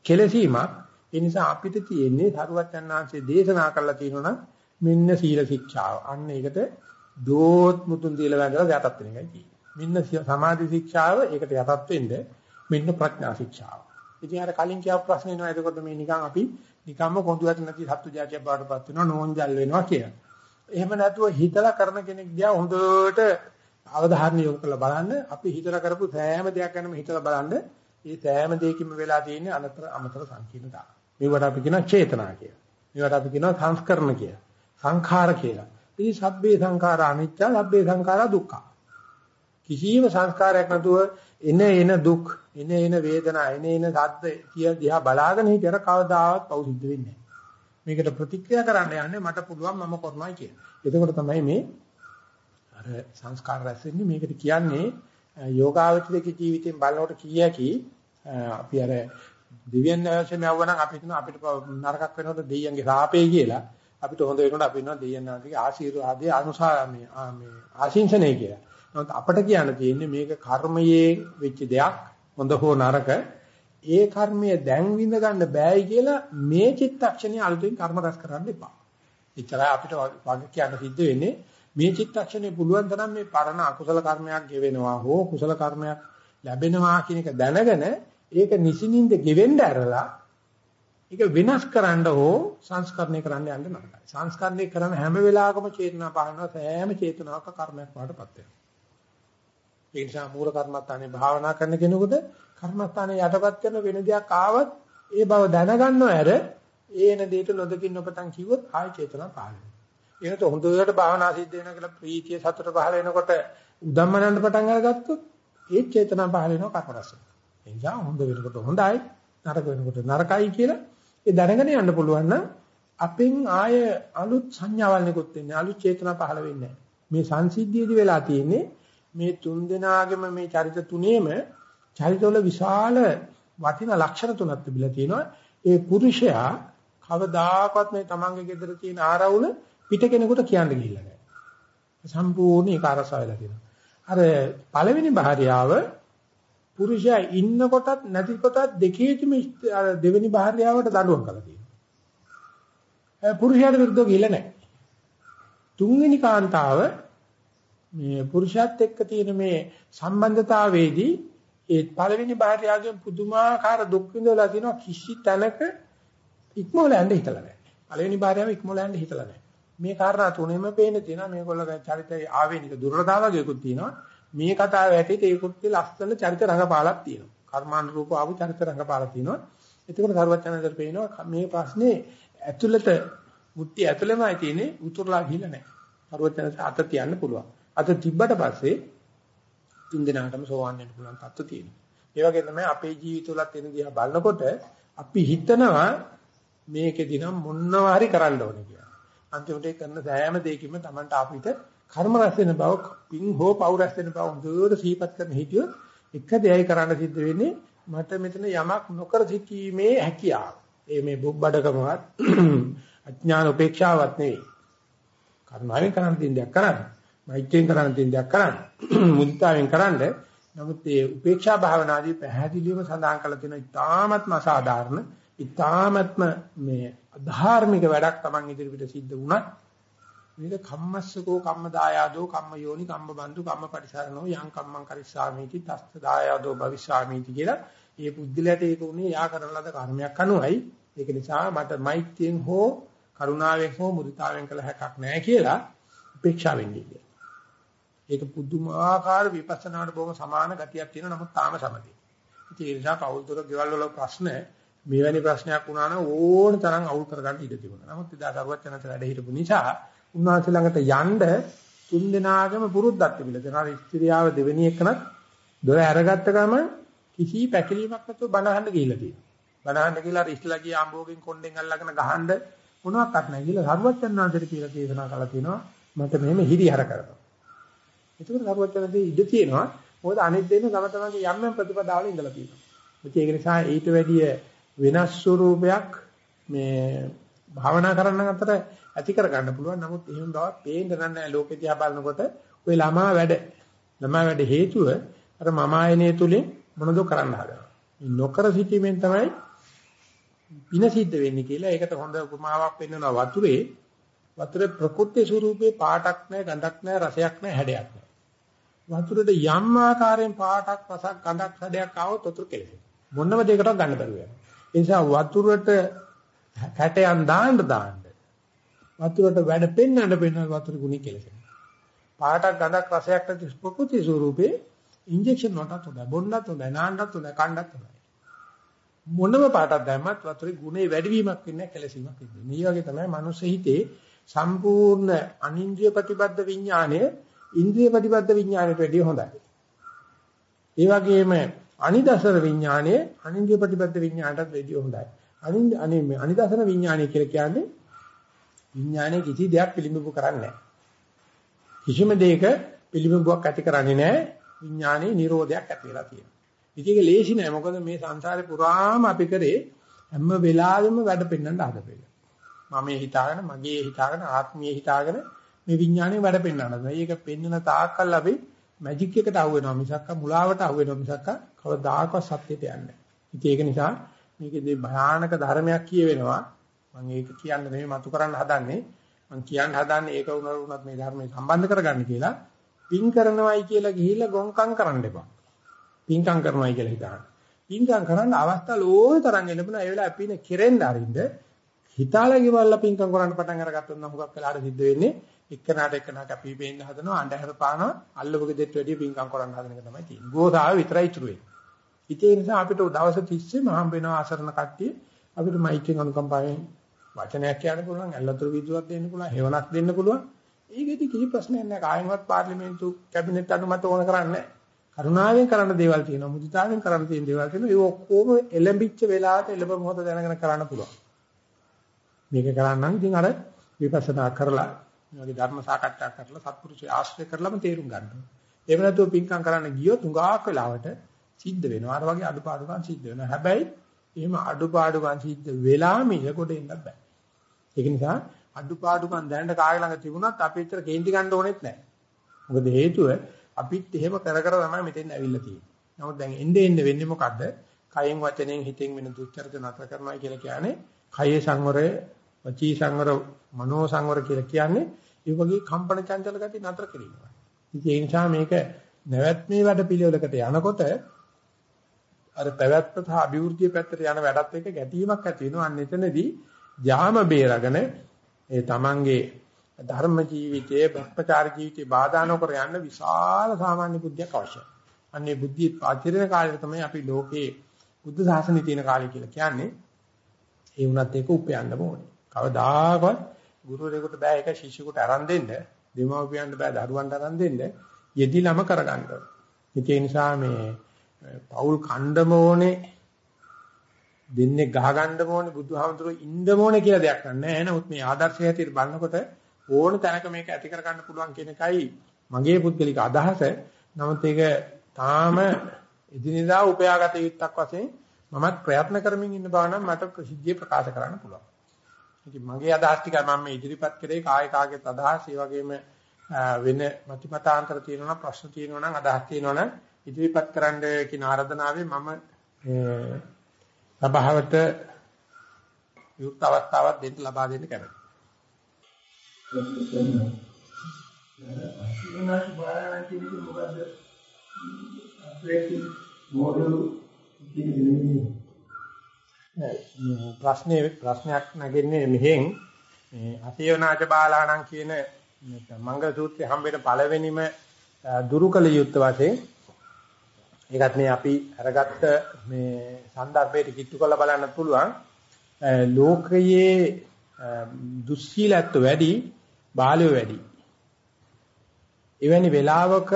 S1: කෙලසීමක් ඒ නිසා අපිට තියෙන්නේ සරුවච්චන් ආංශයේ දේශනා කරලා තියෙනවා මෙන්න සීල ශික්ෂාව. අන්න ඒකට දෝත් මුතුන් දීලා වැඳලා යටත් වෙන එකයි තියෙන්නේ. මෙන්න සමාධි ශික්ෂාව ඒකට යටත් වෙන්න මෙන්න ප්‍රඥා ශික්ෂාව. ඉතින් අර කලින් කියපු ප්‍රශ්නේ එනවා එතකොට මේ නිකන් අපි නිකම්ම කොඳුයට නැති සත්තු జాතියක් බාටපත් වෙනවා නෝන්ජල් වෙනවා කියලා. එහෙම නැතුව හිතලා කරන කෙනෙක් දිහා හොඳට අවධානය යොමු කරලා බලන්න අපි හිතලා කරපු සෑම දෙයක් ගැනම හිතලා බලන්න මේ සෑම දෙයකින්ම වෙලා තියෙන අනතර අමතර සංකීර්ණතාව. මේවට අපි කියනවා චේතනා කියලා. මේවට අපි කියනවා සංස්කරණ කියලා. සංඛාර කියලා. ඉතින් සබ්බේ සංඛාරා අනිච්ච, සබ්බේ සංඛාරා දුක්ඛ. කිසියම් සංස්කාරයක් නැතුව එන එන දුක්, එන එන වේදනා, එන එන සද්ද කිය දිහා බලාගෙන හිටියර කවදාවත් පෞසිද්ධ වෙන්නේ නැහැ. මේකට ප්‍රතික්‍රියා කරන්න යන්නේ මට පුළුවන් මම කරනවායි කියන. එතකොට තමයි මේ අර සංස්කාර රැස් වෙන්නේ මේකට කියන්නේ යෝගාවචරික ජීවිතයෙන් බලනකොට කීයකි අපි අර දිව්‍යන් වහන්සේ නැවුවනම් අපි හිතනවා අපිට නරකක් වෙනකොට දෙයියන්ගේ සාපේ කියලා අපිට හොඳ වෙනකොට අපි හිතනවා දෙයියන් වහන්සේගේ ආශිර්වාදයේ අනුසාර මේ මේ ආශිංසනය කියලා. නමුත් අපිට කියන්න තියෙන්නේ මේක කර්මයේ වෙච්ච දෙයක් හොඳ හෝ නරක ඒ කර්මය දැන් විඳ ගන්න බෑයි කියලා මේ චිත්තක්ෂණයේ අලුතෙන් කර්ම රැස් කරන්න එපා. එච්චරයි අපිට වගේ කියන්න සිද්ධ වෙන්නේ මේ චිත්තක්ෂණේ පුළුවන් තරම් මේ පරණ අකුසල කර්මයක් ගෙවෙනවා හෝ කුසල කර්මයක් ලැබෙනවා කියන එක දැනගෙන ඒක නිසිනින්ද ගෙවෙන්න ඇරලා ඒක වෙනස් කරන්න හෝ සංස්කරණය කරන්න යන්න නරකයි. සංස්කරණය කරන හැම වෙලාවකම චේතනා පහනවා සෑම චේතනාවක කර්මයක් වඩපත් වෙනවා. ඒ නිසා මූල කර්මස්ථානේ භාවනා කරන කෙනෙකුට කර්මස්ථානේ යටපත් කරන වෙන දෙයක් ආවත් ඒ බව දැනගන්නව ඇර ඒන දෙයට නොදකින් නොපතන් කිව්වොත් ආය චේතනා පහළ වෙනවා. එනත හොඳට භාවනා සිද්ධ වෙනවා කියලා ප්‍රීතිය සතුට පහළ වෙනකොට උදම්මනන්න පටන් අරගත්තොත් ඒ චේතනා පහළ වෙනවා කර්ම රස. ඒ නිසා හොඳ වෙනකොට හොඳයි නරක වෙනකොට නරකයි කියලා ඒ දැනගෙන යන්න පුළුවන් නම් අපෙන් ආය අලුත් සංඥාවල් නිකුත් වෙන්නේ අලුත් චේතනා පහළ වෙන්නේ මේ සංසිද්ධියේදී වෙලා තියෙන්නේ මේ තුන් දෙනාගේම මේ චරිත තුනේම චරිතවල විශාල වටින ලක්ෂණ තුනක් තිබිලා තියෙනවා ඒ පුරුෂයා කවදාකවත් මේ තමන්ගේ ගෙදර තියෙන ආරවුල පිට කෙනෙකුට කියන්න ගිහිල්ලා නැහැ. සම්පූර්ණ ඒක අරසා වෙලා තියෙනවා. අර පළවෙනි භාර්යාව පුරුෂයා ඉන්නකොටත් නැතිකොටත් දෙකේදිම අර දෙවෙනි භාර්යාවට දඬුවම් කළා තියෙනවා. පුරුෂයාට විරුද්ධව ගිහිල්ලා නැහැ. තුන්වෙනි කාන්තාව මේ පුරුෂයාත් එක්ක තියෙන මේ සම්බන්ධතාවයේදී ඒ පළවෙනි භාර්යාවගෙන් පුදුමාකාර දුක් විඳලා තිනවා කිසි තැනක ඉක්මවල යන්න හිතලා නැහැ. පළවෙනි භාර්යාව ඉක්මවල යන්න හිතලා නැහැ. මේ කාරණා තුනෙම පේන තියෙනවා. මේගොල්ලෝ චරිතයේ ආවේනික දුර්වලතාවයකුත් තියෙනවා. මේ කතාව ඇටිට ඒකුත් ලස්සන චරිත රංගපාලක් තියෙනවා. කර්මානුරූප ආපු චරිත රංගපාලක් තියෙනවා. එතකොට සර්වඥාන්තර පේනවා මේ ප්‍රශ්නේ ඇතුළත මුට්ටි ඇතුළෙමයි තියෙන්නේ උතුරලා ගිහිල්ලා නැහැ. සර්වඥාන්තර අත තියන්න පුළුවන්. අත තිබ්බට පස්සේ තුන් දිනකටම සෝවන් වෙන්න පුළුවන් තත්ත්ව තියෙනවා ඒ වගේ තමයි අපේ ජීවිතවලත් එන දිහා බලනකොට අපි හිතනවා මේකෙදි නම් මොනවා හරි කරන්න ඕනේ කියලා අන්තිමට කරන සෑම දෙයකින්ම Tamanට අපිට කර්ම රැස් වෙන බව පින් හෝ පව් රැස් වෙන බව හොඳට සිහිපත් කරන හිටියොත් එක දෙයයි කරන්න සිද්ධ වෙන්නේ මට මෙතන යමක් නොකර සිටීමේ හැකියාව. ඒ මේ බුබ්බඩකමවත් අඥාන උපේක්ෂාවක් නෙවෙයි. කර්මාවෙන් කරන්න තියෙන දෙයක් කරන්න. මෛත්‍රියෙන් කරන්න තියෙන දෙයක් කරන්න. මුදිතාවෙන් කරන්න නමුත් මේ උපේක්ෂා භාවනාදී පැහැදිලිවම සඳහන් කරලා තියෙන ඉතාමත්ම අසාධාරණ, ඉතාමත්ම මේ අධාර්මික වැඩක් Taman ඉදිරියට සිද්ධ වුණා. මේක කම්මස්සකෝ කම්මදායාදෝ කම්ම යෝනි කම්ම බන්දු කම්ම පරිසරණෝ යං කම්මං කරිස්සාමීති තස්ස දායාදෝ භවිස්සාමීති කියලා ඒ පුද්දලයට ඒක උනේ යා කරන ලද කර්මයක් අනුවයි ඒක නිසා මට මෛත්‍රියෙන් හෝ කරුණාවෙන් හෝ මුදිතාවෙන් කළ හැකක් නැහැ කියලා උපේක්ෂා වෙන්නේ කියලා. ඒක පුදුමාකාර විපස්සනාවට බොහොම සමාන ගතියක් තියෙනවා නමුත් තාම සමතේ. ඉතින් ඒ නිසා කවුරුතර ගෙවල් වල ප්‍රශ්න මෙවැනි ප්‍රශ්නයක් වුණා නම් ඕන තරම් අවුල් කරගන්න ඉඩ තිබුණා. නමුත් එදා සරුවත් යනතර වැඩ හිටපු නිසා උන්වහන්සේ ළඟට යන්න තුන් දෙනාගම පුරුද්දක් තිබිලා තියෙනවා. ස්ත්‍රියාව දෙවෙනි එකනත් දොර අරගත්ත ගමන් කිසි පැකිලීමක් නැතුව බණහන්න ගිහිල්ලා තියෙනවා. බණහන්න කියලා අර ඉස්ලා ගිය ආම්බෝගෙන් කොණ්ඩෙන් අල්ලගෙන ගහන්න මොනවත් නැහැ කියලා සරුවත් යනතර කියලා දේශනා කළා තියෙනවා. මට මෙහෙම හිරිහර කරනවා. ඒකවල සරුවචනදී ඉඳ තියෙනවා. මොකද අනිත් දෙන්න තම තමන්ගේ යම් යම් ප්‍රතිපදාවල ඉඳලා තියෙනවා. ඒක නිසා ඊට වැඩිය වෙනස් ස්වරූපයක් මේ භාවනා කරන අතර ඇති කර ගන්න පුළුවන්. නමුත් එහෙම බවක් පේන්න නැහැ ලෝකෙ දිහා බලනකොට ওই ළමා වැඩ ළමා වැඩ හේතුව අර මම ආයනය තුලින් මොනද කරන්න හදනවා. නොකර සිටීමෙන් තමයි පින සිද්ධ වෙන්නේ කියලා ඒකට හොඳ උපමාවක් පෙන්වනවා වතුරේ වතුරේ ප්‍රකෘති ස්වරූපේ පාටක් නැහැ ගඳක් නැහැ රසයක් නැහැ හැඩයක් නැහැ. වතුරට යම් ආකාරයෙන් පාටක් රසක් ගඳක් හැඩයක් ආවොත් වතුර කෙලෙසෙනවා. මොනම දෙයකටවත් ගන්න බැරුව යනවා. ඒ නිසා වතුරට කැටයන් දාන්න දාන්න වතුරට වැඩ පෙන්වන්න පෙන්වන්න වතුර ගුණي කෙලෙසෙනවා. පාටක් ගඳක් රසයක් නැති ප්‍රකෘති ස්වරූපේ ඉන්ජෙක්ෂන් වලට හොඳයි. බොන්නත් හොඳයි, නාන්නත් හොඳයි, කන්නත් හොඳයි. මොනම පාටක් දැම්මත් වතුරේ ගුණේ වැඩිවීමක් වෙන්නේ කෙලසීමක් වෙන්නේ. මේ වගේ තමයි මනුස්ස හිතේ සම්පූර්ණ අනින්ද්‍රිය ප්‍රතිබද්ධ විඥානය ඉන්ද්‍රිය ප්‍රතිබද්ධ විඥානයට වැඩිය හොඳයි. ඒ වගේම අනිදසර විඥානය අනින්ද්‍රිය ප්‍රතිබද්ධ විඥානටත් වැඩිය හොඳයි. අනින් අනේ අනිදසර විඥානය කියලා කියන්නේ විඥානයේ කිසි දෙයක් පිළිඹු කරන්නේ නැහැ. කිසිම දෙයක පිළිඹුවක් ඇති කරන්නේ නැහැ. විඥානයේ නිරෝධයක් ඇති වෙලා තියෙනවා. ඉතින් ඒක ලේසි නෑ. මොකද මේ සංසාරේ පුරාම අපි කරේ හැම වෙලාවෙම වැඩ පෙන්වන්න හදපෙන්න. මම හිතාගෙන මගේ හිතාගෙන ආත්මීය හිතාගෙන මේ විඥාණය වැඩ පෙන්වනවා. මේක පෙන්වන තාක්කල් අපි මැජික් එකට අහු වෙනවා මිසක්ක මුලාවට අහු වෙනවා මිසක්ක කවදාකවත් සත්‍යයට යන්නේ නැහැ. ඒක නිසා මේකේදී භයානක ධර්මයක් කියවෙනවා. මම ඒක කියන්න නෙමෙයි මතු කරන්න හදන්නේ. මම කියන්න හදන්නේ ඒක උනරුණත් මේ ධර්මයේ සම්බන්ධ කරගන්න කියලා. පින් කරනවයි කියලා ගිහිල්ලා ගොංකම් කරන්න එපා. පින්කම් කරනවයි කියලා හිතන්න. පින්කම් කරන්න අවස්ථා ලෝය තරම් එළඹුණා. ඒ වෙලාව අපින කෙරෙන්න අරින්ද හිතාලා ගෙවල්ලා පින්කම් කරන්න පටන් අරගත්තොත් නම් හුඟක් වෙලාට සිද්ධ වෙන්නේ එක්කනට එක්කනට අපි බේන්න හදනවා අන්ධහර පානවා අල්ලපු දෙත් වැඩි පින්කම් කරන්න හදන එක තමයි තියෙන්නේ. ගෝසාව විතරයි ඉතුරු වෙන්නේ. ඉතින් ඒ නිසා අපිට දවස් 30ෙම හම්බ වෙනවා අසරණ කට්ටිය අපිට මෛත්‍රියෙන් අනුකම්පාවෙන් වචනයක් කියන්න පුළුවන්, ඇල්ලතුරු විදුවක් දෙන්න පුළුවන්, හේවණක් දෙන්න පුළුවන්. ඒකෙදි කිසි ප්‍රශ්නයක් නැහැ. කායිමත් පාර්ලිමේන්තු කැබිනට් අනුමත ඕන කරන්නේ නැහැ. කරුණාවෙන් කරන්න දේවල් තියෙනවා, මුදිතාවෙන් කරන්න තියෙන දේවල් තියෙනවා. ඒ ඔක්කොම එළඹිච්ච වෙලාවට එළඹ මොහොත දැනගෙන කරන්න පුළුවන්. මේක කරන්නම් ඉතින් අර විපස්සනා කරලා මේ වගේ ධර්ම සාකච්ඡා කරලා සත්පුරුෂය ආශ්‍රය කරලාම තේරුම් ගන්න ඕනේ. එහෙම නැතුව පින්කම් කරන්න ගියොත් උඟාක් වෙලාවට සිද්ධ වෙනවා. අර වගේ අඩුපාඩුකම් සිද්ධ වෙනවා. හැබැයි එහෙම අඩුපාඩුකම් සිද්ධ වෙලා මිලකොට එන්නත් බෑ. ඒක නිසා අඩුපාඩුකම් දැනට කාගේ ළඟ තිබුණත් අපි විතර කේන්ති ගන්න ඕනෙත් නැහැ. මොකද හේතුව අපිත් එහෙම කර කර තමයි මෙතෙන් ඇවිල්ලා තියෙන්නේ. නමුත් දැන් එnde එnde වෙන්නේ මොකද්ද? කයෙන් වචනෙන් හිතෙන් වෙන දුස්චරිත නතර කරනවා කියලා කියන්නේ කයේ සංවරය, වචී සංවර, මනෝ සංවර කියලා කියන්නේ ඒ වගේ කම්පන චංචල ගති නතර කිරීමයි. ඉතින් ඒ නිසා මේක නැවැත්මේ වැඩ පිළිවෙලකට යනකොට අර පැවැත්ම සහ අභිවෘද්ධිය පැත්තට යන වැඩත් එක්ක ගැටීමක් ඇති වෙනවා. අන්න එතනදී ජාම බේරගෙන ඒ තමන්ගේ ධර්ම ජීවිතයේ භ්‍රමචාර ජීවිතේ බාධා නොකර යන්න විශාල සාමාන්‍ය බුද්ධියක් අවශ්‍යයි. අන්නේ බුද්ධිය පාචිරණ කාලේ තමයි අපි ලෝකේ බුද්ධ ශාසනය තියෙන කාලය කියලා කියන්නේ. ඒ වුණත් ඒක උපයන්න ඕනේ. කවදාකවත් ගුරුවරයෙකුට බෑ ඒක ශිෂ්‍යෙකුට අරන් දෙන්න, දෙමව්පියන්ට බෑ දරුවන්ට අරන් දෙන්න, යෙදිලම කරගන්න ඕනේ. ඒ නිසා මේ පෞල් කණ්ඩම ඕනේ දෙන්නේ ගහ ගන්න ඕනේ බුදුහාමුදුරුවෝ ඉන්න ඕනේ කියලා දෙයක් නැහැ. නමුත් මේ ආදර්ශය හැටියට බලනකොට ඕන තැනක මේක ඇති කර ගන්න පුළුවන් කියන එකයි මගේ පුද්ගලික අදහස. නමුත් ඒක තාම එදිනෙදා උපයාගත යුත්තක් වශයෙන් මමත් ප්‍රයත්න කරමින් ඉන්න බව නම් මට ප්‍රසිද්ධිය ප්‍රකාශ කරන්න පුළුවන්. ඉතින් මගේ අදහස් ටික මම මේ ඉදිරිපත් කරේ කාය කාගේත් අදහස් ඒ වගේම වෙන මතිමතාන්තර තියෙනවා නම් ප්‍රශ්න තියෙනවා නම් අදහස් තියෙනවා නම් ඉදිරිපත් කරන්න කියන ආරාධනාවේ මම සභාවට යුක්ත අවස්ථාවක් දෙන්න ලබා දෙන්න කැමතියි.
S4: අස්විනාශ බාරණ කියන්නේ මොකද්ද? අපේ මොඩල් කියන්නේ
S1: ප්‍රශ්නේ ප්‍රශ්නයක් නැගෙන්නේ මෙහෙන්. මේ අසේවනාච බාලාණන් කියන මංගල සූත්‍රයේ හම්බෙන පළවෙනිම දුරුකල යුත්ත වශයෙන් ඒකත් මේ අපි අරගත්ත මේ સંદર્ભයට කිට්ටු කරලා බලන්න පුළුවන්. ලෝකයේ දුස්සීලත්ව වැඩි බාලයෝ වැඩි. එවැනි වෙලාවක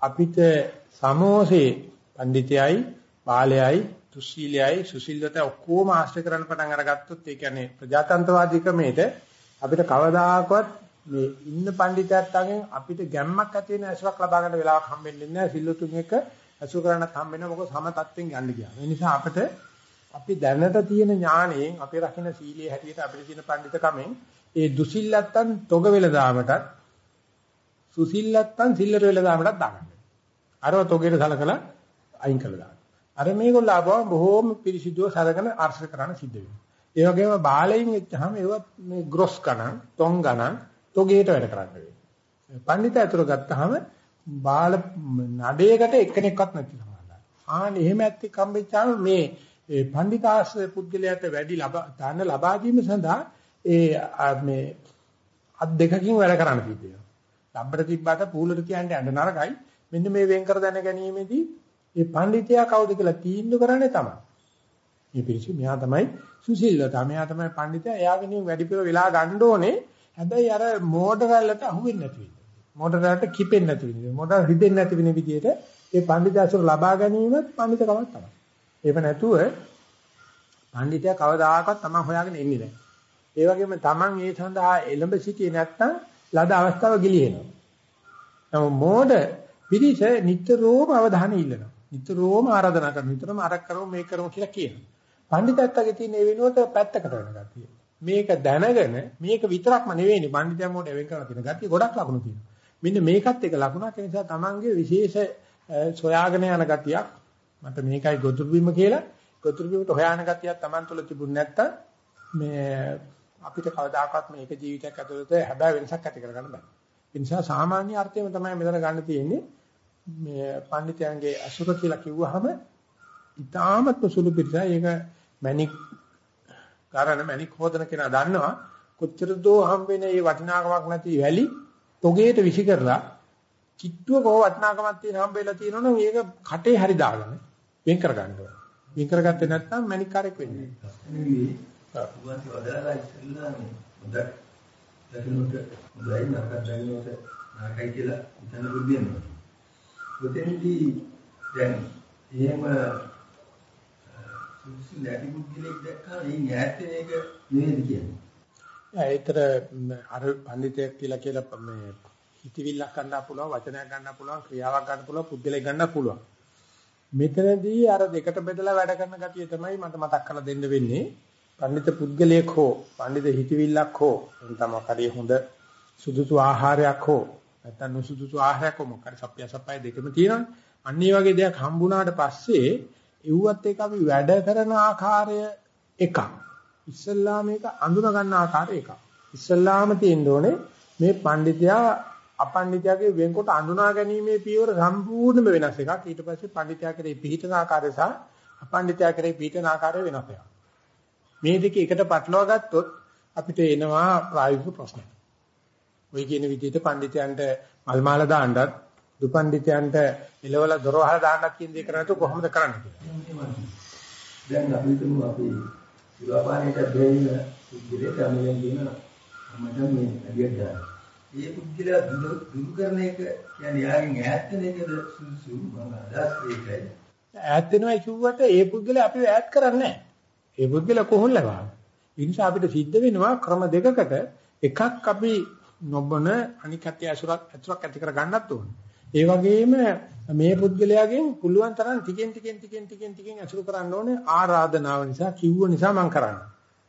S1: අපිට සමෝසේ පඬිතයයි බාලයයි දුස්සීලයයි සුසිල්වත ඔක්කොම ආශ්‍රය කරන්න පටන් අරගත්තොත් ඒ කියන්නේ ප්‍රජාතන්ත්‍රවාදී ක්‍රමයේද අපිට කවදාකවත් මේ ඉන්න පඬිතයන්ගෙන් අපිට ගැම්මක් ඇති වෙන ඇසුරක් ලබා ගන්න වෙලාවක් හම්බෙන්නේ නැහැ සිල්ලුතුන් එක ඇසුර කරන්නත් හම්බෙන්න මොකද සම තත්ත්වෙන් යන්න ගියා. ඒ නිසා අපිට අපි දැනට තියෙන ඥාණයෙන් අපි රකින්න සීලයේ හැටියට අපිට තියෙන පඬිතකමෙන් ඒ දුසිල්ලත්තන් තොග වෙල දාමටත් සුසිල්ලත්තන් සිල්ලර වෙල දාමටත් දාගන්න. අරව තොගේට සලකලා අයින් කළා දාන්න. අර මේගොල්ලෝ ආවම බොහෝම පිරිසිදුව සරගෙන අර්ශ කරන්න සිද්ධ වෙනවා. ඒ වගේම බාලයින් එච්චහම ඒව මේ ග්‍රොස් ගණන්, තොන් ගණන් තොගේට වැඩ කරන්න වෙනවා. පඬිත ඇතුළ ගත්තාම බාල නඩේකට එක්කෙනෙක්වත් නැති සමානයි. ආන් එහෙම ඇත්ති කම්බෙච්චාම මේ ඒ පඬිතාශ්‍රය පුද්ගලයාට වැඩි ලබා දාන්න ලබා දීම සඳහා ඒ මේ අත් දෙකකින් වැඩ කරන්න තිබෙනවා. ලම්බර තිබ්බට පූලට කියන්නේ යන්න නරකයි. මෙන්න මේ වෙන් කර දැන ගැනීමේදී ඒ පඬිතයා කවුද කියලා තීන්දුව කරන්නේ තමයි. මේ පිරිසු මෙයා තමයි සුසිල්ලතා. මෙයා තමයි පඬිතයා. එයාගෙන වැඩිපුර වෙලා ගන්න ඕනේ. හැබැයි අර මෝඩරල්ලට අහු වෙන්නේ නැති වෙන්නේ. මෝඩරල්ලට කිපෙන්නේ නැති වෙන්නේ. මෝඩර රිදෙන්නේ නැති වෙන විදිහට ඒ පඬිතයාසුර ලබා ගැනීම පඬිතකමක් තමයි. ඒක නැතුව පඬිතයා කවදාකවත් තමන් හොයාගෙන එන්නේ නැහැ. ඒ වගේම තමන් ඒ සඳහා එළඹ සිටියේ නැත්නම් ලද අවස්ථාව ගිලිහෙනවා. නමුත් මෝඩ පිරිස නිතරම අවධානය ඉල්ලනවා. නිතරම ආරාධනා කරනවා. නිතරම අරක් කරමු මේක කරමු කියලා කියනවා. පඬිතත්තගේ තියෙන ඒ වෙනුවට පැත්තකට වෙන ගතිය. මේක දැනගෙන මේක විතරක්ම නෙවෙයිනේ පඬිතයන් මොඩ වෙන් කරලා තියෙන ගතිය ගොඩක් ලකුණු තියෙනවා. මෙන්න මේකත් එක ලකුණක් ඒ නිසා Tamange විශේෂ සොයාගෙන යන ගතියක් මට මේකයි ගොදුරු බීම කියලා ගොදුරු බීමට හොයාන ගතියක් Taman තුල තිබුණ නැත්තම් මේ අපිට කවදාකවත් මේක ජීවිතයක් ඇතුළත හැබැයි වෙනසක් ඇති කරගන්න බෑ. ඒ නිසා සාමාන්‍ය අර්ථයෙන් තමයි මෙතන ගන්න තියෙන්නේ මේ පඬිතයන්ගේ අසුර කියලා කිව්වහම ඊටාමත් සුළු පිටසයි ඒක මැණික් කරන මැණික් හොදන කෙනා දන්නවා කොච්චර දෝ හම්බෙන මේ වටිනාකමක් නැති වැලි තොගේට විසි කරලා කිට්ටුව කොහ වටිනාකමක් තියෙන හම්බෙලා තියෙනවනම් මේක කටේ හරි දාගන්න වෙන් කර ගන්න ඕන. වෙන් කරගත්තේ නැත්නම් මැණික් කාරයක් වෙන්නේ
S4: නෙවෙයි. උන්වහන්සේ වදාලා ඉස්සෙල්ලා මේ හොඳ දකින්නට හොඳයි නරක දකින්නට නරකයි කියලා හිතන බුද්ධියනවා. ඔතෙන්දී දැන් එහෙම සුසු නැති බුද්ධිලෙක් දැක්කම ඒ ඈත් වෙන එක නෙවෙයි කියන්නේ.
S1: ඒතර අර පඬිතෙක් කියලා කියලා මේ හිතවිල්ලක් ගන්න පුළුවන් වචනයක් ගන්න පුළුවන් ක්‍රියාවක් ගන්න පුළුවන් පුද්ගලයෙක් ගන්න පුළුවන්. මෙතනදී අර දෙකට බෙදලා වැඩ කරන ගතිය තමයි මට මතක් කරලා දෙන්න වෙන්නේ. පඬිත පුද්ගලයෙක් හෝ පඬිත හිතවිල්ලක් හෝ නැත්නම් මොකරි හොඳ සුදුසු ආහාරයක් හෝ නැත්නම් නුසුදුසු ආහාරයක් හෝ මොකරි සප්පිය සප්පයි දෙකම තියෙනවා. අන්න ඒ වගේ දෙයක් හම්බුණාට පස්සේ එව්වත් එක අපි වැඩ කරන ආකාරය එකක්. ඉස්සල්ලා මේක අඳුන ගන්න ආකාරය එකක්. ඉස්සල්ලාම තියෙන්න ඕනේ මේ පඬිතයා අපඬිතයාගේ වෙන්කොට අඳුනා ගැනීමේ පියවර සම්පූර්ණයෙන්ම වෙනස් එකක්. ඊට පස්සේ පඬිතයා කරේ පිහිටන ආකාරය සහ අපඬිතයා කරේ පිහිටන ආකාරය වෙනස් එකක්. මේ දෙක එකට පටලවා ගත්තොත් අපිට එනවා ප්‍රායෝගික ප්‍රශ්න. ඔය කියන විදිහට පඬිතයන්ට මල් මාල දාන්නත් දුපඬිතයන්ට එලවල දොරවහල දාන්නත් කියන දේ කරන්නේ කොහොමද කරන්නේ කියලා.
S4: දැන් අපි හිතමු අපි සුලාපානයට බැරින පුද්ගලයාට අනුයෙන් කියන මට මේ දාන්න. ඒ පුද්ගලයා දුරු කරන එක කියන්නේ යාගෙන් ඈත් වෙන එකද සුසු මම අදහස් ඒකයි.
S1: ඈත් වෙනවා කිව්වට ඒ පුද්ගලයා අපිව ඈත් කරන්නේ නැහැ. ඒ පුද්ගලයා කොහොල්ල ගන්නවා. ඒ නිසා අපිට සිද්ධ වෙනවා ක්‍රම දෙකකට එකක් අපි නොබන අනිකත්ය අසුරක් අසුරක් ඇති කර ගන්නත් ඕනේ. ඒ වගේම මේ පුද්ගලයාගෙන් පුළුවන් තරම් ටිකෙන් ටිකෙන් ටිකෙන් ටිකෙන් ටිකෙන් අසුර කරන්න ඕනේ ආරාධනාව නිසා කිව්ව නිසා මම කරන්නේ.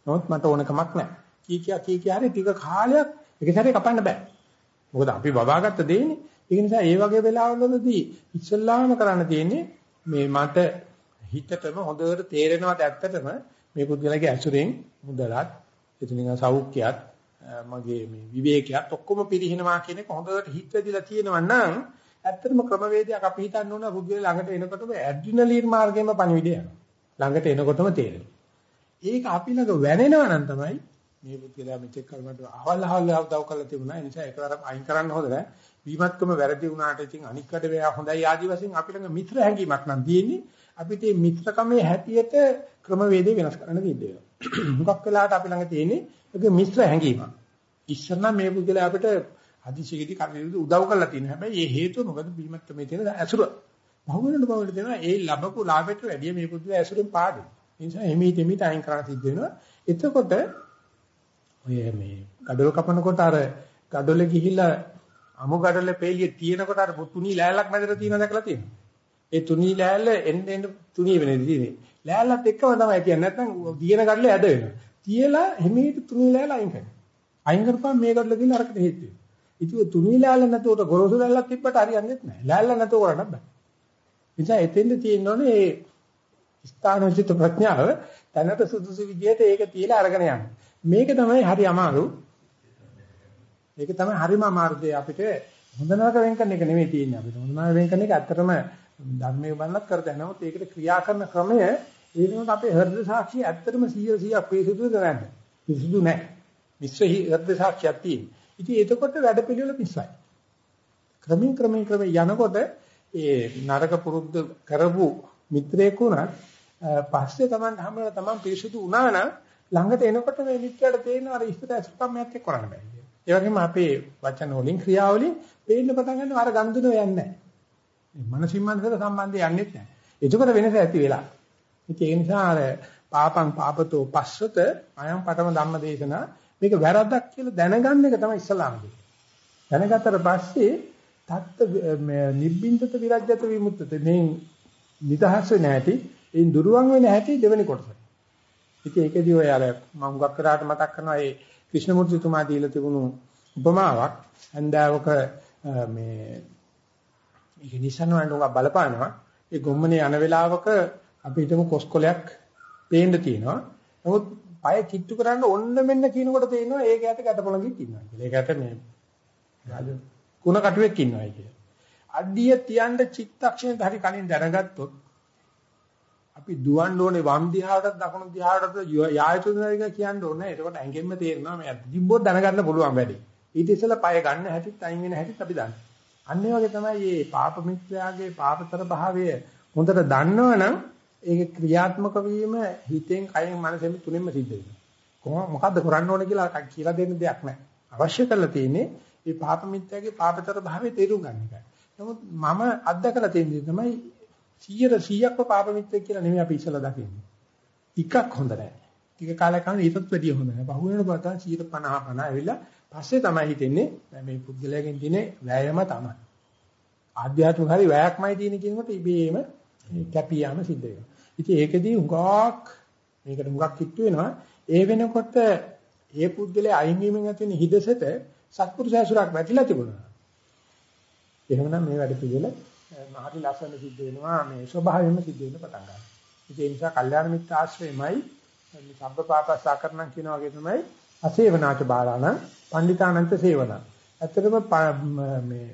S1: නමුත් මට ඕන කමක් නැහැ. කී කියා කී කියා හරි ටික කාලයක් එක සැරේ කපන්න බෑ. මොකද අපි බබාගත්ත දෙන්නේ ඒ නිසා ඒ වගේ වෙලාවවලදී ඉස්සල්ලාම කරන්න තියෙන්නේ මේ මට හිතටම හොඳට තේරෙනවාද ඇත්තටම මේ පුද්ගලයාගේ ඇසුරෙන් මුදලත් එතනින් සෞඛ්‍යයත් මගේ මේ විවේකයත් ඔක්කොම පිරිහිනවා කියන එක හොඳට හිත වෙදිලා තියෙනවා නම් ඇත්තටම ක්‍රමවේදයක් අපි හිතන්න ඕන රුධිර ළඟට එනකොටම ඇඩ්‍රිනලින් මාර්ගයෙන්ම පණිවිඩය යනවා. ළඟට එනකොටම තේරෙනවා. ඒක අපි ළඟ වැනෙනවා නම් තමයි මේ පුද්ගලයා මෙතෙක් කලකට අහවල් අහවල් දව කරලා තිබුණා. ඒ නිසා එකවර අයින් කරන්න හොඳ නැහැ. විමත්කම වැරදි වුණාට ඉතින් අනික්කට වෙයා හොඳයි ආදි වශයෙන් අපි ළඟ මිත්‍ර හැඟීමක් නම් තියෙන්නේ. අපිට මේ මිත්‍රකමේ හැටියට ක්‍රමවේදය වෙනස් කරන්න තියෙනවා. මුගක් වෙලාවට අපි ළඟ තියෙන්නේ ඒක මිත්‍ර හැඟීමක්. ඉස්සර නම් මේ පුද්ගලයා අපිට හදිසියෙදි කටයුතු උදව් කරලා තියෙනවා. හැබැයි ඒ හේතුව මොකද බීමත්කමේ තියෙන ඇසුර. බහුවෙනට බහුවෙනට දෙනවා ඒ ලැබපු ලාභයට වැඩිය මේ පුද්ගලයා ඇසුරෙන් පාඩේ. ඒ නිසා එමෙහිට එමෙහිට අයින් කරන්න සිද්ධ වෙනවා. එතකොට ඔය මේ gadol කපනකොට අර gadol ගිහිල්ලා අමු gadol පෙළිය තියෙනකොට අර තුනී ලෑල්ලක් මැදට තියෙන දැකලා තියෙනවා. ඒ තුනී ලෑල්ල එන්න එන්න තුනී වෙන්නේ තියෙන්නේ. ලෑල්ලත් එක්කම තමයි කියන්නේ. නැත්නම් දියන gadol ඇද වෙනවා. තියලා එමෙහිට තුනී ලෑල්ල අයින් කරනවා. අයින් කරපුවම මේ gadol ගිහිල්ලා අරකට හේතු වෙනවා. ඉතින් තුනී ලෑල්ල නැතුවට ගොරෝසු ලෑල්ලක් තිබ්බට හරියන්නේ නැහැ. ලෑල්ල නැතුව කරන්න බෑ. නිසා එතෙන්ද තියෙනෝනේ මේ ස්ථානෝචිත ප්‍රඥාව තැනට සුදුසු විදිහට ඒක තියලා අරගෙන යන්න. මේක තමයි හරි අමාරු. ඒක තමයි හරිම අමාරු දෙය අපිට හොඳ නරක වෙන් කරන එක නෙමෙයි තියෙන්නේ අපිට. හොඳ නරක වෙන් කරන එක ඇත්තටම ධර්මයේ බannත් කරද නමුත් ඒකට ක්‍රියා කරන ක්‍රමය ඒ වෙනකොට අපේ හෘද සාක්ෂිය ඇත්තටම 100 100ක් පිරිසුදු කරන්නේ. පිරිසුදු නැහැ. මිශ්‍ර හෘද සාක්ෂියක් තියෙනවා. ඉතින් එතකොට වැඩ පිළිවෙල පිස්සයි. ක්‍රමයෙන් ක්‍රමයෙන් ක්‍රමයෙන් යනකොට ඒ නරක පුරුද්ද කරපු මිත්‍රයෙක් වුණත් පස්සේ Taman හැමෝම Taman පිරිසුදු වුණා නම් ළඟට එනකොට මේ මිත්‍රයාට තේරෙනවා අර ඉස්සර අසුකම් මෙයක් එක්ක කරන්න බෑ කියලා. ඒ වගේම අපේ වචන වලින් ක්‍රියා වලින් පේන්න පටන් ගන්නවා අර ගන්දුන යන්නේ නැහැ. මේ මනසින් මනසට සම්බන්ධය යන්නේ නැහැ. ඒකවල වෙනස ඇති වෙලා. ඉතින් ඒ නිසා අර පාපං පාපතෝ පස්සත අයම් පඨම ධම්ම දේශනා මේක වැරද්දක් කියලා දැනගන්න එක තමයි ඉස්ලාම කියන්නේ. දැනගත්තට පස්සේ තත්ත නිබ්බින්දත විරජ්‍යත විමුක්තත මේ නිදහස් වෙ නැති ඒ දුරුවන් වෙන හැටි දෙවෙනි කොටස. ඉතින් ඒකදී ඔය අර මම හුඟක් කරාට මතක් කරනවා ඒ ක්‍රිෂ්ණමූර්තිතුමා දීලා තිබුණු උපමාවක් හන්දාවක මේ මේක නිසනවන්න උඟ බලපානවා ඒ ගොම්මනේ යන වෙලාවක අපි හිතමු කොස්කොලයක් පේන්න තියෙනවා. නමුත් පය කිට්ටු කරන්න ඔන්න මෙන්න කියනකොට තේිනවා ඒක ඇට ගැටපොළඟක් ඉන්නවා කියලා. ඒක ඇට මේ කුණ කටුවෙක් ඉන්නවායි කියලා. අඩිය තියන්න චිත්තක්ෂණයට හරි කලින් දැනගත්තොත් අපි දුවන්න ඕනේ වම් දිහාටත් දකුණු දිහාටත් යා යුතු නේද කියන්න ඕනේ. එතකොට ඇඟෙන්ම තේරෙනවා මේ දිබ්බොත් දැනගන්න පුළුවන් වැඩි. ඊට ඉස්සෙල්ලා පය ගන්න හැටිත් අයින් වෙන හැටිත් අපි දන්නේ. අන්න ඒ වගේ තමයි මේ පාප මිත්‍යාගේ පාපතර භාවය හොඳට දන්නවනම් ඒක ක්‍රියාත්මක වීම හිතෙන් කයෙන් මනසෙන් තුනෙන්ම සිද්ධ වෙනවා. කොහොම මොකද්ද කරන්න ඕනේ කියලා කියලා දෙන්න දෙයක් නැහැ. අවශ්‍ය කරලා තියෙන්නේ මේ පාප මිත්‍යාගේ පාපතර භාවය තේරුම් ගන්න එකයි. නමුත් මම අත්දකලා තියෙන දේ තමයි 100 100ක්ම පාප මිත්‍යෙක් කියලා නෙමෙයි අපි ඉස්සලා දකින්නේ. ටිකක් හොඳ නැහැ. ටික කාලයක් යනකොට ඊටත් වැඩිය හොඳ නැහැ. බහුවෙන බතා 150 50 ඇවිල්ලා පස්සේ තමයි හිතෙන්නේ මේ පුද්ගලයාගෙන් තියෙන වෑයම තමයි. ආධ්‍යාත්මික හරි වෑයක්මයි තියෙන කියනකොට ඉබේම කැපියාම සිද්ධ වෙනවා. ඉතින් ඒකෙදී හුඟක් මේකට හුඟක් කිට්ටු වෙනවා. ඒ වෙනකොට ඒ පුද්ගලයා අයින් වීමෙන් ඇති වෙන හිදසට සත්පුරුෂයසුරක් වැටිලා තිබුණා. එහෙමනම් මේ වැඩ පිළිවෙල හරි ලස්සන සිද්ධ වෙනවා මේ ස්වභාවයෙන්ම සිද්ධ වෙන්න පටන් ගන්නවා. ඒ නිසා කල්යාණ මිත්‍ර ආශ්‍රයමයි මේ සබ්බපාපසාකරණම් කියන වගේ තමයි අසේවනාච බාලාණ පණ්ඩිතානන්ත සේවන. ඇත්තටම මේ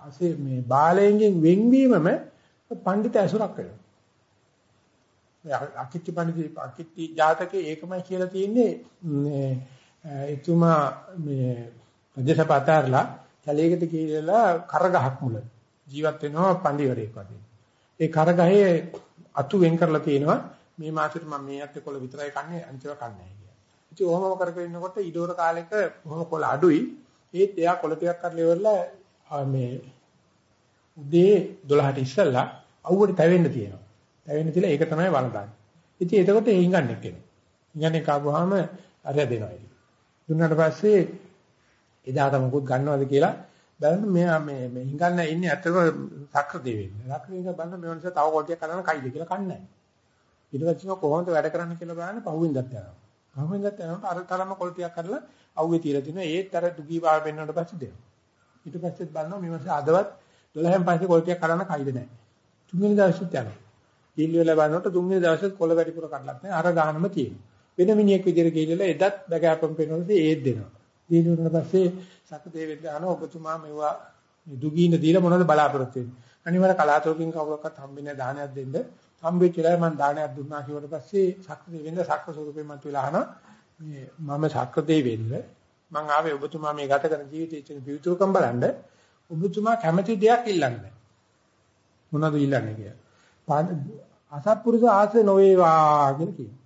S1: අසේ මේ බාලයෙන් වෙන්වීමම පණ්ඩිත ඇසුරක් වෙනවා. අකිත්ති පණ්ඩිත අකිත්ති ජාතකයේ ඒකමයි කියලා තියෙන්නේ මේ එතුමා මේ රජසපතාරලා කැලේකට කියලා කරගහක් මුල ජීවත් වෙනවා පඬිවරයෙක් වගේ. ඒ කරගහේ අතු වෙන් කරලා තියෙනවා මේ මාසෙට මම මේ අත් කොළ විතරයි කන්නේ අනිතව කන්නේ නැහැ කියලා. ඉතින් ඔහොමම කරගෙන ඉන්නකොට ඊඩෝර කාලෙක ඔහොම කොළ අඩුයි. ඒත් එයා කොළ ටිකක් කරලා ඉවරලා මේ උදේ 12ට ඉස්සෙල්ලා අවුවට තැවෙන්න තියෙනවා. තැවෙන්න තියලා ඒක තමයි වළඳන්නේ. ඉතින් එතකොට ඒ හිඟන්නේ කෙනෙක්. හිඟන්නේ කාපුවාම අර දෙනවා ඒක. දුන්නාට පස්සේ එදාට මොකුත් ගන්නවද කියලා බලන්න මෙයා මේ මේ හිඟන්න ඉන්නේ ඇත්තටම සක්‍ර දෙවෙන්නේ. සක්‍ර දෙවියන් බලන්න මේ වෙනස තව කොටියක් කරන්න කයිද කියලා කන්නේ නැහැ. ඊට පස්සේ කොහොමද වැඩ කරන්න කියලා බලන්න පහුවෙන්දත් යනවා. පහුවෙන්දත් යනකොට අර තරම කොටියක් කරලා අවුවේ තියලා තිනවා ඒත් අර දුගී බව වෙනවට පස්සේ දෙනවා. ඊට පස්සෙත් බලනවා මේ මාසේ අදවත් 12න් පස්සේ කොල්ටියක් කඩන්න කයිද නැහැ. තුන්වෙනි දවසෙත් යනවා. ඊළඟ වෙලාව බලනකොට තුන්වෙනි දවසෙත් කොළ වැඩිපුර කඩලත් නැහැ. අර ගානම තියෙනවා. වෙන මිනිහෙක් විදිහට ගිහිල්ලා එදත් බගෑපම් පෙන්නනකොට ඒත් දෙනවා. දීනුනට පස්සේ සකතේ වෙන්න අහන ඔබතුමා මෙවුවා දුගීන දීලා මොනවද බලාපොරොත්තු වෙන්නේ? අනිවාර්ය කලාතුරකින් කවුරක්වත් හම්බෙන්නේ දානයක් දෙන්න. හම්බෙච්ච වෙලාවේ මම දානයක් දුන්නා කියවට පස්සේ සක්‍රිය වෙන්න සක්‍ර ස්වරූපයෙන් මත වෙලා අහන මේ මම සක්‍රිය වෙන්න මම ආවේ ඔබතුමා මේ ගත කරන ජීවිතයේ තියෙන පිවිතුරුකම් බලන්න ඔබතුමා කැමති දෙයක් ඉල්ලන්නේ මොනවද ඉල්ලන්නේ කියලා. අසත්පුරුෂ ආශ්‍රය නොවේවා කියලා කියනවා.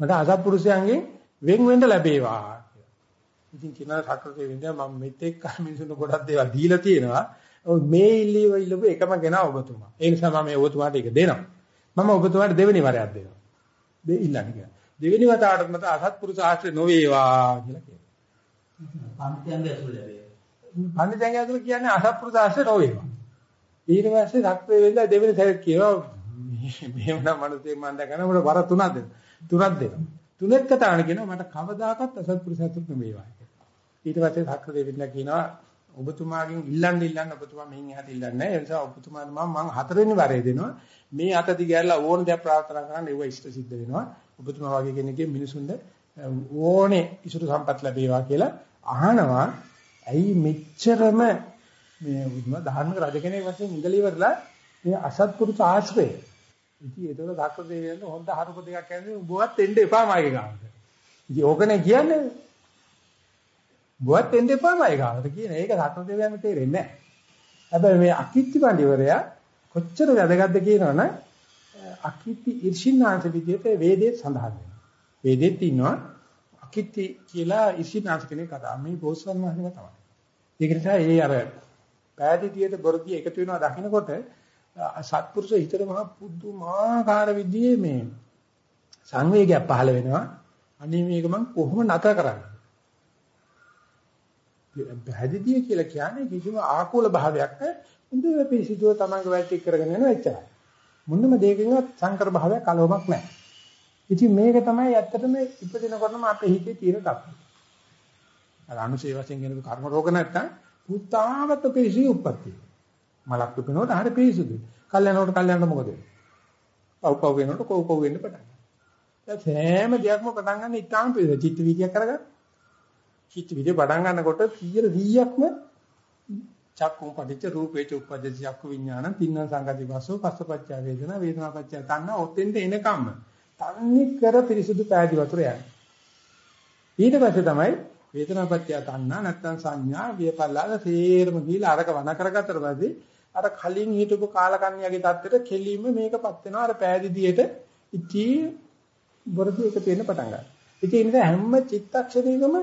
S1: මට අසත්පුරුෂයන්ගෙන් වෙන් වෙන්න ලැබේවා කියලා. ඉතින් කියනවා සක්‍රිය වෙන්න මම මෙතෙක් මිනිසුන්ට ගොඩක් දේවල් දීලා තියෙනවා. මේ ඉල්ලීම ඉල්ලපු එකම ගෙනා ඔබතුමා. ඒ නිසා මම මේ ඔබතුමාට ඒක දෙනවා. මම ඔබතුමාට දෙවෙනි වරයක් දෙනවා. දෙ ඉල්ලන්නේ කියලා. දෙවෙනි වතාවට මත අසත්පුරුෂ ආශ්‍රය නොවේවා කියලා කියනවා.
S4: පන්තියන්ග ඇසුර ලැබේ.
S1: පන්තියන්ග ඇසුර කියන්නේ අසත්පුරුෂ ආශ්‍රය නොවේවා. ඊට පස්සේ සක්‍රිය වෙලා දෙවෙනි සැරේ කියනවා මෙහෙම නම් මනසේ මම දැකන උඹට වර තුනක් දෙන්න. තුනක් දෙනවා. තුනෙත් කතාවන කියනවා මට කවදාකවත් අසත්පුරුෂ ආශ්‍රය නොවේවා කියලා. ඊට පස්සේ සක්‍රිය වෙලා කියනවා ඔබතුමාගෙන් ඉල්ලන්න ඉල්ලන්න ඔබතුමා මෙහෙන් එහාට ඉල්ලන්නේ නැහැ. ඒ නිසා ඔබතුමාට මම මම හතරවෙනි වරේ දෙනවා. මේ අත දිගහැරලා ඕන දෙයක් ප්‍රාර්ථනා කරන්න ඒව ඉෂ්ට සිද්ධ වෙනවා. ඔබතුමා වගේ කෙනෙක්ගේ මිනිසුන්ට ඕනේ ඉසුරු සම්පත් ලැබේවා කියලා අහනවා. ඇයි මෙච්චරම මේ උතුම ධාර්මික රජ කෙනෙක් වශයෙන් ඉඳලා ඉවරලා මේ අසත්පුරුෂ ආශ්‍රය. ඉතින් ඒතකොට ධාක්‍ර දෙවියන් හොඳ හරුක දෙකක් කියන්නේ උඹවත් එන්න එපා මාගේ ගාවට. ඉතින් ඕකනේ කියන්නේ බුවත් එන්න එපා මයි ගාවට කියන ඒක සත්‍ය දෙවියන්ට තේරෙන්නේ නැහැ. හැබැයි මේ අකිත්ති පඬිවරයා කොච්චර වැදගත්ද කියනවනම් අකිත්ති ඉර්ෂින්නාංශ විදිහට වේදේ සඳහන් වෙනවා. වේදෙත් ඉන්නවා අකිත්ති කියලා ඉර්ෂින්නාංශ කෙනෙක් කතා. මේ බෝසත්න් වහන්සේම තමයි. ඒක නිසා ඒ අර පෑදීතියට බොරදී එකතු වෙනවා දකින්නකොට සත්පුරුෂ හිතේ මහා පුදුමාකාර විදිහේ මේ සංවේගයක් පහළ වෙනවා. අනේ මේක මම කොහොම නැතර කරන්නේ? හැදිදිය කියලා කියන්නේ කිසිම ආකූල භාවයක් නැහැ. හොඳ පිසිදුව තමන්ගේ වැඩ ටික කරගෙන යනවා එච්චරයි. මොනම දෙයකින්වත් සංකර භාවයක් කලවමක් නැහැ. ඉතින් මේක තමයි ඇත්තටම ඉපදිනකොටම අපේ හිතේ තියෙන තත්ත්වය. අර අනුශේ වශයෙන් කියන කර්ම රෝග නැත්තම් පුතාවත පිසි උප්පත්ති. මලක් උපනකොට හරිය පිසුදු. කල්යනකොට කල්යනට මොකද වෙන්නේ? පව් පව් වෙනකොට කොව් කොව් වෙන්න පටන් ගන්නවා. දැන් සෑම දෙයක්ම පටන් ගන්න ඉතාලම පිසු චිත්ත වීදියක් කරගන්න. චිත්ත විදේ පටන් ගන්නකොට 100%ක්ම චක්කුම් පටිච්ච රූපේච උප්පජ්ජති චක්කු විඥාන තින්න සංගති වස්සෝ පස්සපච්චය වේදනා වේදනාපච්චය තන්න ඔතෙන්ට එනකම්ම තන්නේ කර පිරිසුදු පෑදි වතුර යන්නේ ඊට පස්සේ තමයි වේදනාපච්චය තන්න නැත්තම් සංඥා විපල්ලාද තේරම ගිහිලා අරක වණ කරගත්තට පස්සේ අර කලින් හිටපු කාලකන්ණියගේ தත්තෙට කෙලින්ම මේකපත් වෙනවා අර පෑදිදියට ඉති බොරදී එක පේන්න පටන් ගන්නවා ඉතින් ඒ නිසා හැම චිත්තක්ෂණයකම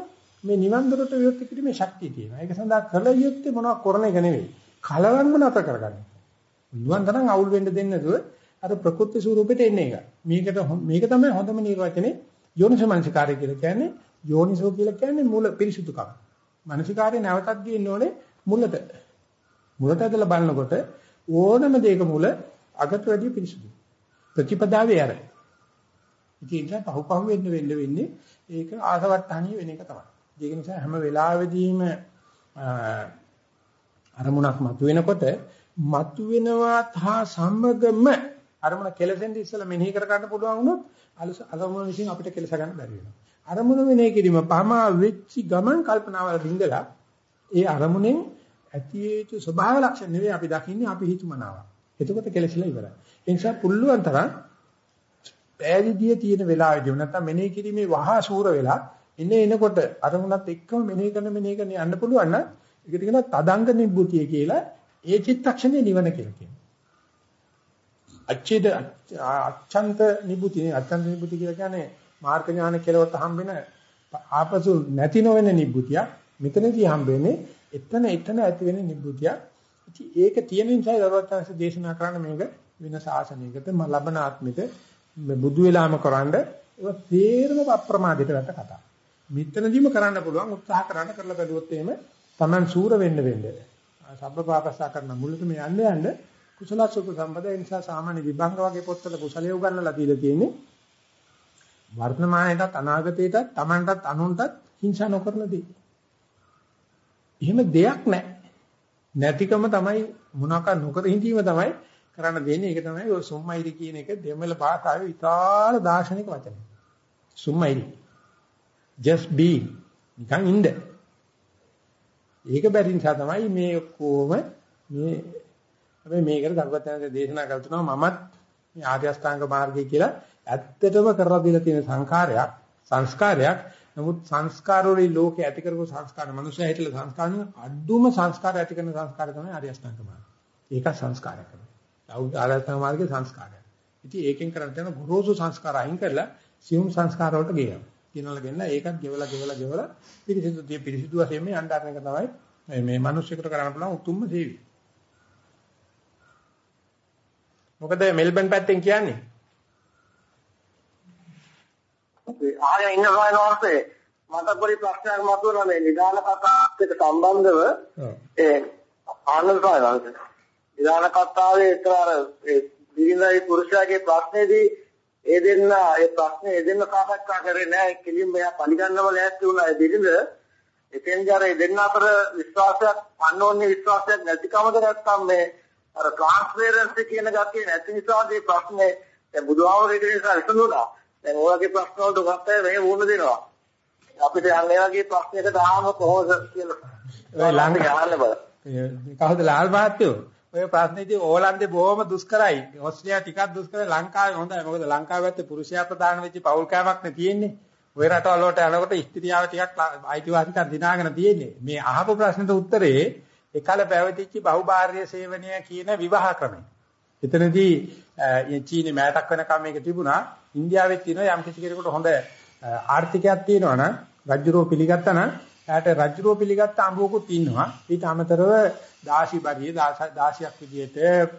S1: මේ නිවන් දොරට විවෘත කිරීමේ ශක්තිය තියෙනවා. ඒක සඳහා කල යුත්තේ මොනවා කරන එක නෙවෙයි. කලවන්ම නැතර කරගන්න. නිවන් තරම් අවුල් වෙන්න දෙන්නේ නැතුව අර ප්‍රකෘති ස්වරූපෙට එන්නේ එක. මේකට මේක තමයි හොඳම නිර්වචනේ යෝනිසමනසිකාරය කියලා කියන්නේ යෝනිසෝ කියලා කියන්නේ මූල පිරිසුදුකම. මනසිකාරය නැවතත් ගින්න ඕනේ මුලට. මුලට ඇදලා බලනකොට ඕනම දෙයක මුල අගට වැඩි පිරිසුදුයි. ප්‍රතිපදාවේ ඇර. ඉතින් ඒක පහු පහු වෙන්න වෙන්න වෙන්නේ ඒක ආසවට්ටහනිය වෙන එක තමයි. ඒක නිසා හැම වෙලාවෙදීම අරමුණක් මතුවෙනකොට මතුවෙනවා තා සමගම අරමුණ කෙලසෙන්ද ඉස්සලා මෙනෙහි කර ගන්න පුළුවන් වුණොත් අරමුණ විසින් අපිට කෙලස ගන්න බැරි වෙනවා. අරමුණ මෙනෙහි කිරීම පමා වෙච්චි ගමන් කල්පනාවල බින්දලා ඒ අරමුණෙන් ඇති යුතු ස්වභාව ලක්ෂණ නෙවෙයි අපි දකින්නේ අපි හිතුමනාව. එතකොට කෙලසලා ඉවරයි. ඒ නිසා පුල්ලුවන් තරම් පෑදීදී තියෙන වෙලාවෙදී නැත්නම් මෙනෙහි කිරීමේ වහා සූර වෙලා එන්නේ එනකොට අරමුණත් එක්කම මෙනෙහි කරන මෙනෙහි කරන යන්න පුළුවන් නම් ඒකට කියනවා තදංග නිබ්බුතිය කියලා ඒ චිත්තක්ෂණේ නිවන කියලා කියනවා. අච්චේද අච්ඡන්ත නිබ්බුතිය අච්ඡන්ත නිබ්බුතිය කියලා කියන්නේ මාර්ග ඥාන කෙලවට හම්බෙන ආපසු නැති නොවන නිබ්බුතිය. මෙතනදී හම්බෙන්නේ එතන එතන ඇති වෙන නිබ්බුතිය. ඉතින් ඒක තියෙන නිසා දරවත්තාංශ දේශනා කරන්න මේක වෙන ශාසනයකට ලබන ආත්මික බුදු වෙලාම කරන්න ඒක තේරම අප්‍රමාදයට වැට කතා. මෙතනදීම කරන්න පුළුවන් උත්සාහ කරන්න කරලා බැලුවොත් එහෙම Taman සූර වෙන්න වෙන්න. සබ්බපාපස්සා කරන මුලට මේ යන්න යන්න කුසල සුඛ සම්පදා ඒ නිසා සාමාන්‍ය විභංග වගේ පොත්වල කුසලයේ උගන්වලා දීලා තියෙන්නේ වර්තමානයේටත් අනාගතයටත් Tamanටත් අනුන්ටත් හිංසා නොකරන දේ. එහෙම දෙයක් නැහැ. නැතිකම තමයි මොනවාක නොකර හිඳීම තමයි කරන්න දෙන්නේ. ඒක තමයි ඔය සුම්මයිරි කියන එක දෙමළ භාෂාවේ විශාල දාර්ශනික වචනය. සුම්මයිරි. just be නිකන් ඉන්න. ඒක බැරි නිසා තමයි මේ කොහොම මේ හැබැයි මේකට දරුවචනසේ දේශනා කළ තුනවා මමත් මේ ආර්ය අෂ්ටාංග මාර්ගය කියලා ඇත්තටම කරලා දීලා තියෙන සංඛාරයක් සංස්කාරයක් නමුත් සංස්කාර වලින් ලෝකේ ඇති කරපු සංස්කාර මනුස්සය හිතලා සංස්කාර අඩුම සංස්කාර ඇති කරන සංස්කාර තමයි ආර්ය අෂ්ටාංග මාර්ගය. ඒක සංස්කාරයක්. ආර්ය අෂ්ටාංග මාර්ගයේ සංස්කාරයක්. ඉතින් ඒකෙන් කරන්නේ යන ගොරෝසු සංස්කාර අයින් කරලා සියුම් සංස්කාර වලට ගේනවා. කියනවල ගෙන්න ඒකත් ගෙවලා ගෙවලා ගෙවලා පිරිසිදු තිය පිරිසිදු වශයෙන් මේ යන්න ආරණ එක තමයි මේ මිනිස්සුන්ට කරන්න පුළුවන් උතුම්ම සේවය. මොකද මෙල්බන් පැත්තෙන් කියන්නේ?
S2: ආයෙ ඉන්න ගානවාසේ මට පොඩි ප්‍රශ්නයක් මතුවලා මේ නිදාන එක්ක සම්බන්ධව. ඒ ආනන්ද සායවංශ නිදාන කතාවේ ඒතර අර ඒ දිරිඳයි පුරුෂයාගේ ප්‍රශ්නේදී ඒ දෙන්න ඒ ප්‍රශ්නේ ඒ දෙන්න සාකච්ඡා කරේ නෑ. කෙලින්ම එයා පරිගන්නව ලෑස්ති වුණා ඒ දිරිඳ එතෙන්දී අර ඒ දෙන්න අතර විශ්වාසයක් අන්නෝන්‍ය විශ්වාසයක් නැතිකමද නැත්නම් මේ අර ට්‍රාන්ස්පරන්සි කියන ගැතිය නැති නිසා මේ ප්‍රශ්නේ? දැන් බුදුහාමරේ නිසා විසඳුණා දැන් ඔයගේ ප්‍රශ්න වලට ගත්තේ මේ වුණ දෙනවා අපිට යන්නේ වගේ ප්‍රශ්නයකට ආවම කොහොමද කියලා
S1: ඔය ළඟ
S2: ගහන්න බෑ
S1: කවුද ලාල් මහත්තයෝ ඔය ප්‍රශ්නේදී ඕලන්දේ බොහොම දුෂ්කරයි. ඕස්ට්‍රේලියා ටිකක් දුෂ්කරයි. ලංකාවේ හොඳයි. මොකද ලංකාවේ ඇත්තේ පුරුෂයා ප්‍රධාන වෙච්ච පෞල් කෑමක් නේ තියෙන්නේ. ඔය රටවල් වලට යනකොට ස්ත්‍රියව ටිකක් අයිතිවාසිකම් දිනාගෙන තියෙන්නේ. මේ අහපු ප්‍රශ්නෙට උත්තරේ එකල පැවතිච්ච බහුභාර්ය සේවනය කියන විවාහ ක්‍රමය. එතනදී චීනේ මෑතක් වෙනකම් මේක තිබුණා. ඉන්දියාවෙත් තියෙනවා යම් කිසි කෙනෙකුට හොඳ ආර්ථිකයක් තියෙනවා නම් රජුරෝ පිළිගත්තා නම් එයාට රජුරෝ පිළිගත්ත අඹුවකුත් ඉන්නවා. ඊට අමතරව දාශි බරිය දාශියක් විදියට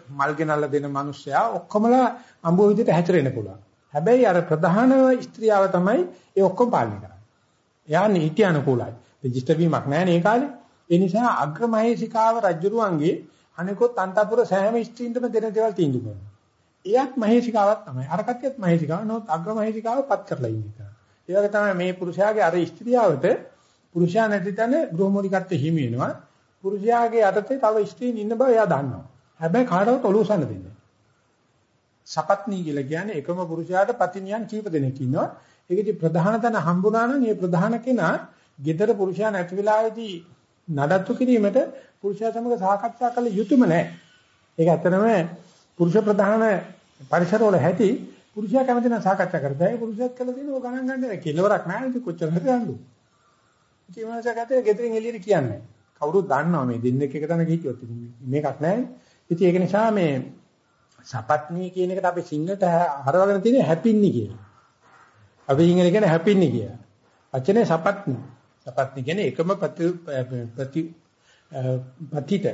S1: මල් ගෙනල්ලා දෙන මිනිස්සයා ඔක්කොමලා අඹුව විදියට හැතරෙන්න පුළුවන්. හැබැයි අර ප්‍රධාන ස්ත්‍රියව තමයි ඒ ඔක්කොම පාලනය කරන්නේ. එයා නීති අනුකූලයි. රෙජිස්ටර් වීමක් නැහැ නේ කාලේ. ඒ නිසා අග්‍රමහේසිකාව රජුරුවන්ගේ අනිකොත් අන්තපුර සෑම ස්ත්‍රීන්ටම දෙන දේවල් තීන්දුව කරනවා. එයත් මහේසිකාවක් තමයි. අර කට්ටියත් මහේසිකාව. නමුත් අග්‍රමහේසිකාව පත් කරලා ඉන්නේ. ඒ වගේ තමයි මේ පුරුෂයාගේ අර ස්ත්‍රියවට පුරුෂයා නැති තැන ගෘහමූලිකත්වය හිමි වෙනවා. පුරුෂයාගේ යටතේ තව ස්ත්‍රීන් ඉන්න බව එයා දන්නවා. හැබැයි කාටවත් ඔලුවසන්න දෙන්නේ සපත්නී කියලා කියන්නේ එකම පුරුෂයාට පතිනියන් කීප දෙනෙක් ඉන්නවා. ඒකදී ප්‍රධාන තැන හම්බුනා නම් මේ ප්‍රධාන කෙනා gedara පුරුෂයා නැති වෙලාවේදී නඩත්තු කිරීමට පුරුෂයා සමග සාකච්ඡා කළ යුතුම නැහැ. ඒක ඇත්තනම පුරුෂ ප්‍රධාන පරිසරවල හැටි පුරුෂයා කැමති නම් සාකච්ඡා කරතයි පුරුෂයාත් කළ දෙන ඕක ගණන් ගන්න නැහැ. කෙලවරක් නැහැ ඉතින් කොච්චර හරි ගන්නු. ඉතින් මනසකට ගෙදරින් එළියට කියන්නේ. කවුරුත් දන්නවා මේ දෙන්නෙක් එක තැනක හිටියොත් මේකක් නැහැ. ඉතින් ඒක නිසා මේ සපත්නී කියන එකට අපි සිංහලට හරවගෙන තියෙන හැපින්නි කියලා. අපි සිංහලෙන් කියන්නේ හැපින්නි කියලා. වචනේ සපත්නී. සපත්නී කියන්නේ එකම ප්‍රති ප්‍රති පතිත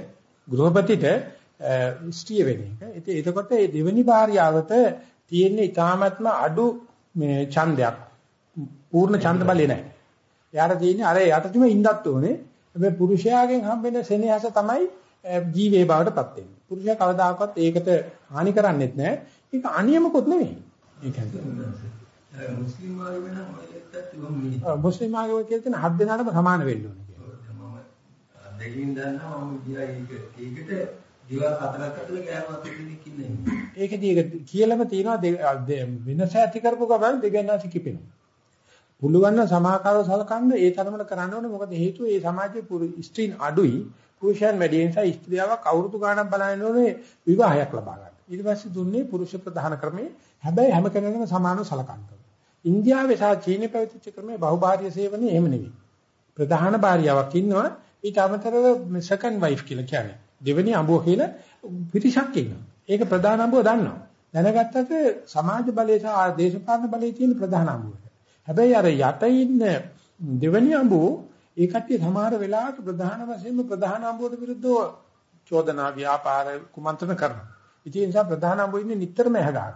S1: ගෘහපතිත ස්ත්‍රිය වෙන එක. ඉතින් එතකොට මේ දෙවෙනි භාර්යාවට තියෙන ඊ타ත්ම අඩු මේ ඡන්දයක්. පූර්ණ ඡන්ද බලේ නැහැ. එයාට තියෙන්නේ අර යටටම ඉන්නත් ඕනේ. හැබැයි පුරුෂයාගෙන් හම්බෙන සෙනෙහස තමයි ජීවේ බවටපත් වෙන්නේ. පුරුෂයා කවදාකවත් ඒකට හානි කරන්නේත් නැහැ. ඒක අනියමකුත් නෙවෙයි. ඒක
S4: මුස්ලිම් ආගම නම් ඔයලටත්
S1: මුස්ලිම් ආගම කියලා තියෙන හත් දෙනාටම සමාන වෙන්න ඕනේ කියලා.
S4: මම දෙකින් දන්නවා මම ගියා ඒක ඒකට දිවා හතරක් අතර ගෑනු අතර කෙනෙක් ඉන්නේ.
S1: ඒකදී ඒක කියලාම තියෙනවා වෙනස ඇති කරපු ගමන් දෙගන්නාසි කිපෙනවා. පුළුවන් නම් සමාකාරව සලකන්න ඒ තරමට කරන්න ඕනේ මොකද හේතුව ඒ සමාජයේ ස්ත්‍රීන් අඩුයි පුරුෂයන් වැඩි නිසා ස්ත්‍රියවක් අවුරුදු ගාණක් බලන්න ඕනේ විවාහයක් ලබා ගන්න. ඊට පස්සේ දුන්නේ පුරුෂ ප්‍රධාන ක්‍රමේ හැබැයි හැම කෙනෙකුම සමානව සලකන්න ඉන්දියාවේ සහ චීනයේ පැවතිච්ච ක්‍රමේ බහුභාර්ය සේවනයේ එහෙම නෙවෙයි. ප්‍රධාන භාර්යාවක් ඉන්නවා ඊට අමතරව සෙකන්ඩ් වයිෆ් කියලා කියන්නේ. දෙවෙනි අඹුව කියලා පිරිසක් ඉන්නවා. ඒක ප්‍රධාන අඹුව දන්නවා. දැනගත්තට සමාජ බලය සහ දේශපාලන බලය තියෙන ප්‍රධාන අඹුව. හැබැයි අර යට ඉන්න දෙවෙනි අඹෝ ඒ කට්ටිය සමහර වෙලාවට ප්‍රධාන වශයෙන්ම ප්‍රධාන අඹුවට විරුද්ධව චෝදනා ව්‍යාපාර කුමන්ත්‍රණ කරනවා. ඉතින් ඒ නිසා ප්‍රධාන අඹෝ ඉන්නේ නිටතරම ඇහගන්න.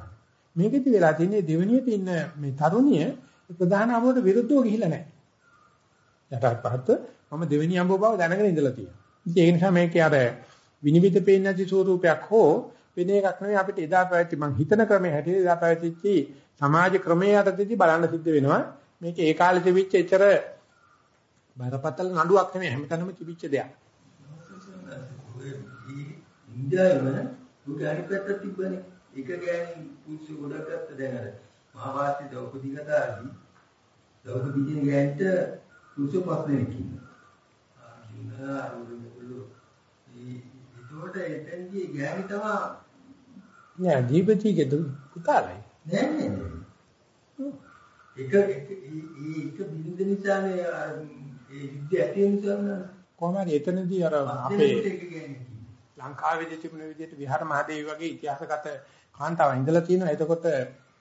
S1: මේකෙදි වෙලා තියෙන්නේ දෙවෙනියට ඉන්න මේ තරුණිය ප්‍රධාන අඹුවට විරුද්ධව ගිහිල්ලා නැහැ. යටත් පහත් මම දෙවෙනි අඹෝ බව දැනගෙන ඉඳලා තියෙනවා. ඉතින් ඒ නිසා මේකේ අර විනිවිද පේන්නේ නැති ස්වරූපයක් හෝ වෙන එකක් නෙවෙයි අපිට එදා පැවති මං හිතන ක්‍රමයේ හැටියට එදා පැවතිච්චි සමාජ ක්‍රමයේ යටතේදී බලන්න සිද්ධ වෙනවා මේක ඒ කාලේ තිබිච්ච එච්චර බරපතල නඩුවක් නෙමෙයි හැමතැනම තිබිච්ච දෙයක්.
S4: ඉන්දියාවෙම උඩ අනිත් පැත්තට තිබ්බනේ. එක ගෑණි පුංචි ගොඩක් ගත්ත දැන් අර මහාභාරතයේ දෞපදී කතාවේදී දෞපදී කියන ගෑනිට පුංචි පස් දෙනෙක් ඉන්නවා. ඒකට එතෙන්දී ගෑණි තමයි
S1: නෑ දීපතිගේ පුතාලයි.
S4: නෑ නෑ. එක එක ඒ එක බින්ද නිසානේ ඒ යුද්ධය ඇති වෙන නිසා
S1: කොහොම හරි එතනදී අර අපේ ලංකාවේදී තිබුණ විදිහට විහාර මහදේවි වගේ ඉතිහාසගත කාන්තාවන් ඉඳලා තියෙනවා. එතකොට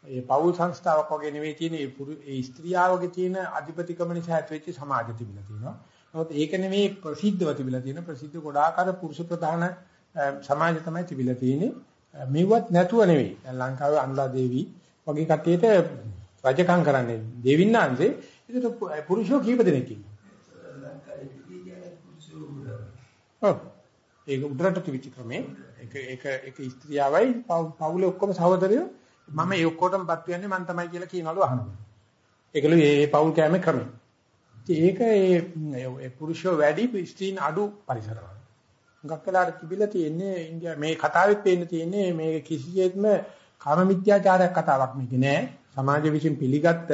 S1: මේ පෞල් සංස්ථාවක් වගේ නෙවෙයි තියෙන්නේ ඒ ස්ත්‍රියාවගේ තියෙන අධිපතිකම නිසා ඇතිවෙච්ච සමාජ තිබිලා තියෙනවා. නමුත් ඒක නෙවෙයි ප්‍රසිද්ධව තිබිලා තියෙන ප්‍රසිද්ධ ගොඩාක් අර පුරුෂ ප්‍රධාන සමාජ තමයි තිබිලා තියෙන්නේ. මෙව්වත් නැතුව නෙවෙයි. දැන් ලංකාවේ අනුලා දේවි වගේ කට්ටියට රජකම් කරන්නේ දෙවින්නාන්සේ ඒකට පුරුෂෝ කීප දෙනෙක් ඉන්නවා. ඔව්. ඒක උඩරට තිබිච්ච ක්‍රමේ එක එක එක ස්ත්‍රියවයි පවුලේ ඔක්කොම සහෝදරයෝ මම ඒ ඔක්කොටමපත් වෙන්නේ මම තමයි කියලා කියනවලු අහනවා. ඒකලු මේ පවුල් කෑමේ ක්‍රමය. ඒක ඒ පුරුෂෝ වැඩි ස්ත්‍රීන් අඩු පරිසරවල. හුඟක් වෙලාවට තිබිලා තියෙන්නේ ඉන්දියා මේ කතාවෙත් පේන්න තියෙන්නේ මේ කිසිසේත්ම කාම මිත්‍යාචාරයක් කතාවක් මේක නෑ. සමාජ විසින් පිළිගත්ත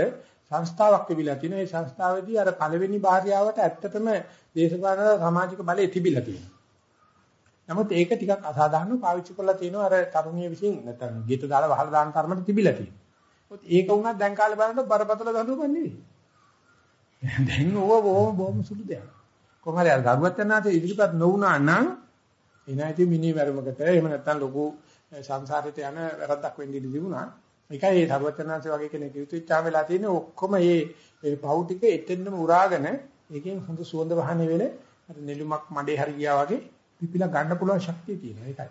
S1: සංස්ථාවක් තිබිලා තියෙනවා. ඒ සංස්ථාවේදී අර පළවෙනි භාර්යාවට ඇත්තටම දේශපාලන සමාජික බලය තිබිලා තියෙනවා. නමුත් ඒක ටිකක් අසාධාරණව පාවිච්චි කරලා තියෙනවා අර තරුණිය විසින් නැත්නම් ගීත දාලා වහලා දාන තරමට තිබිලා තියෙනවා. මොකද ඒක වුණත් දැන් කාලේ බලනකොට බරපතල දඬුවමක් නෙවෙයි. දැන් ඕව බොහොම බොහොම සුළු දෙයක්. කොහොම හරි අර දරුවත් යනාට ඉදිරිපත් නොවුනා නම් එනයිති මිනි වැරමකට එහෙම නැත්නම් ලොකු සංසාරයට යන වැරද්දක් වෙන්න ඉඩ තිබුණා. ඒකයි ඒ සරුවචනාංශ වගේ කෙනෙක් යුතුයචා වෙලා තියෙන්නේ ඔක්කොම මේ මේ පව් ටික එතෙන්නම උරාගෙන ඒකෙන් හොඳ සුවඳ වහන්නේ වෙලේ අර නෙළුමක් මඩේ හරි ගියා වගේ පිපිලා ගන්න පුළුවන් ශක්තිය තියෙනවා ඒකයි.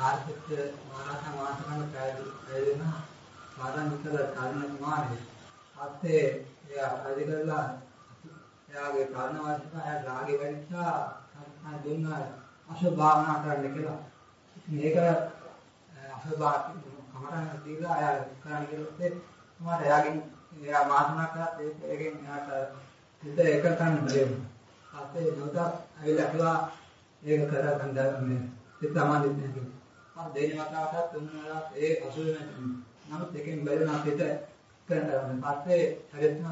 S5: ආර්ථික මානස මාසකන පැයදෙන මාදන් විතර කාරණ කුමාරේ අත්තේ එයා වැඩි කරලා එයාගේ කාරණ වාසික එයා රාගේ වැඩිච්චා සම්පූර්ණ දුන්නා අශෝක භාවනා කරන්න කියලා. මේක අශෝක කමරණ දීලා එයා කරන්න කියලා මට එයාගෙන් එයා මාසනා කරත් ඒකෙන් එයාට හිත එක ගන්න බැරි වුණා. පස්සේ නෝත ඇවිල්ලා කිව්වා ඒක කරගන්න මේ සිත සමාධිත් නැහැ. මම දෙන වතාවටත් තුන් වතාවක් ඒ අසුර නැති. නමුත් එකෙන් බැරි වුණා සිත කරන්න. පස්සේ හරියටම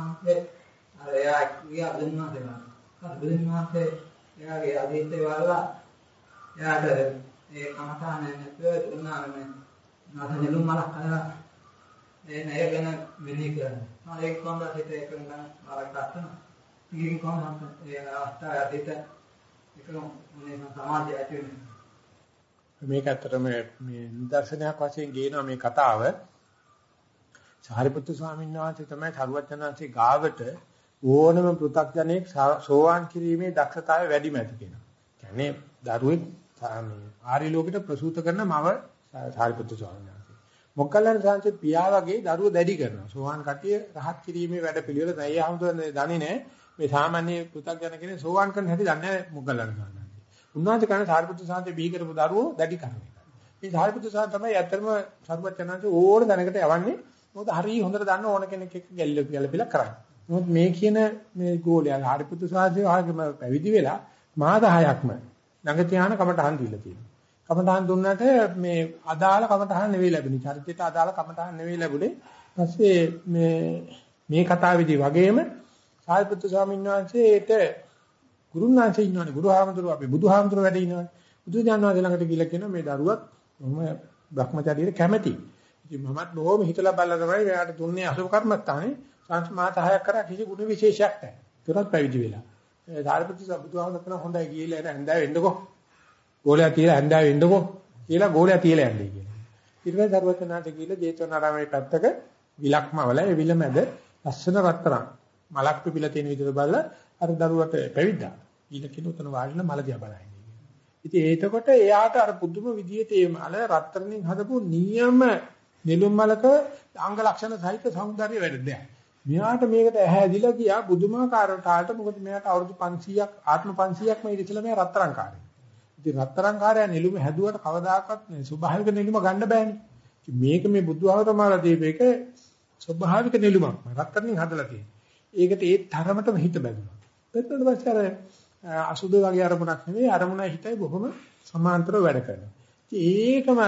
S5: අර එයා කියා දුන්නා දෙනවා. පස්සේ දුන්නාසේ එයාගේ අධිත්තේ වල එයාට ඒ කමතාන නැතුව දුන්නා මේ නැත නෙළුම් මලක් කරලා ඒ ණය ගැන මෙනෙහි කරනවා. මම ඒක කොහොමද හිත එක ගන්න ආරක් ගන්න. ඉතින් කොහොමද ඒ අවස්ථාව ඇදිට ඒක මොනේ සමාධිය ඇති වෙන්නේ.
S1: මේක ඇත්තටම මේ නිදර්ශනයක් වශයෙන් ගේනවා මේ කතාව. සාරිපුත්තු ස්වාමීන් වහන්සේ තමයි සරුවචනාංශේ ගාවට ඕනම පෘථග්ජනෙක් සෝවාන් කිරීමේ දක්ෂතාවය වැඩිම ඇති කෙනා. කියන්නේ දරුවෙක් මේ ආරි ලෝකෙට ප්‍රසූත කරන මව සාරිපුත්තු ස්වාමීන් වහන්සේ. මොග්ගල්ලාන සාංශේ පියා වගේ දරුවෝ දැඩි කරනවා. සෝවාන් කටිය රහත් කිරීමේ වැඩ පිළිවෙල නැයි ආමුදුරනේ දන්නේ නැහැ. මේ සාමාන්‍ය පෘථග්ජන කෙනෙක් සෝවාන් කරන හැටි දන්නේ නැහැ මොග්ගල්ලාන සාංශේ. උන්වහන්සේ කරන සාරිපුත්තු සාංශේ බිහි කරපු දරුවෝ දැඩි කරනවා. මේ සාරිපුත්තු සාංශ තමයි ඇත්තම සරුවචනාංශේ ඕන දැනකට යවන්නේ. මොකද හරිය හොඳට දන්න ඕන කෙනෙක් එක්ක ගැළපිලා කරන්නේ. මොකද මේ කියන මේ ගෝලයා සාරිපුත්තු සාංශේ ආගම පැවිදි වෙලා මා 10ක්ම ළඟ තියාන කමටහන් දීලා තියෙනවා. කමටහන් දුන්නට මේ අදාළ කමටහන් නෙවෙයි ලැබුණේ. චරිතයට අදාළ කමටහන් නෙවෙයි ලැබුණේ. ඊපස්සේ මේ මේ කතාවේදී වගේම සාරිපුත්තු ස්වාමීන් වහන්සේට ගුරුන් වහන්සේ ඉන්නවනේ. ගුරුහාමුදුරුවෝ අපි බුදුහාමුදුරුවෝ වැඩ ඉන්නවනේ. බුදුජානක ළඟට ගිහිල්ලා කියනවා මේ දරුවත් මොහොම භ්‍රමචාරීට කැමැති. ඉතින් මමත් බොහොම හිතලා බලලා තමයි එයාට දුන්නේ අසුභ කර්මස්ථානේ සංස්මාත හයක් කරා කිසි ගුණ විශේෂයක් නැහැ. ඒකත් පැවිදි වෙලා. ඒ ධාරපති බුදුහාමුදුරුවෝ කරන හොඳයි ගිහිල්ලා එන ඇඳා වෙන්නකෝ. ගෝලයා තියලා ඇඳා වෙන්නකෝ කියලා ගෝලයා තියලා යන්නේ කියලා. ඊට පස්සේ සර්වචනාට ගිහිල්ලා ජේතවනාරාමේ පැත්තක විලක්මවල ඒ විල මැද ලස්සන රත්තරන් මලක් පිපිලා තියෙන විදිහට බලලා අර දරුවට පැවිද්දා. ඊට කියන උතන වාඩිලා මල දිහා බලන්නේ. ඉතින් ඒතකොට එයාට අර පුදුම විදිහට මේ මල රත්තරන්ෙන් හදපු නියම නෙළුම් මලක අංග ලක්ෂණ සහිත సౌందර්ය වැඩදයක්. මෙයාට මේකට ඇහැදිලා ගියා බුදුමාකාර තාලට මොකද මෙයාට අවුරුදු 500ක් ආත්ම 500ක් මේ ඉතිලා මේ රත්තරන් කාර්යය. ඉතින් රත්තරන් කාර්යය නෙළුම හැදුවට කවදාකවත් මේ ස්වභාවික නෙළුම ගන්න බෑනේ. මේක මේ බුදුහාමරමාලා දීපේක ස්වභාවික නෙළුමක්. රත්තරන්ින් හදලා තියෙනවා. ඒකට ඒ තරමටම හිත බැඳුනා. බැඳුනට පස්සේ අර අසුබ වගේ අරමුණක් නෙවෙයි අරමුණයි හිතයි බොහොම සමාන්තරව වැඩ කරනවා. ඒකම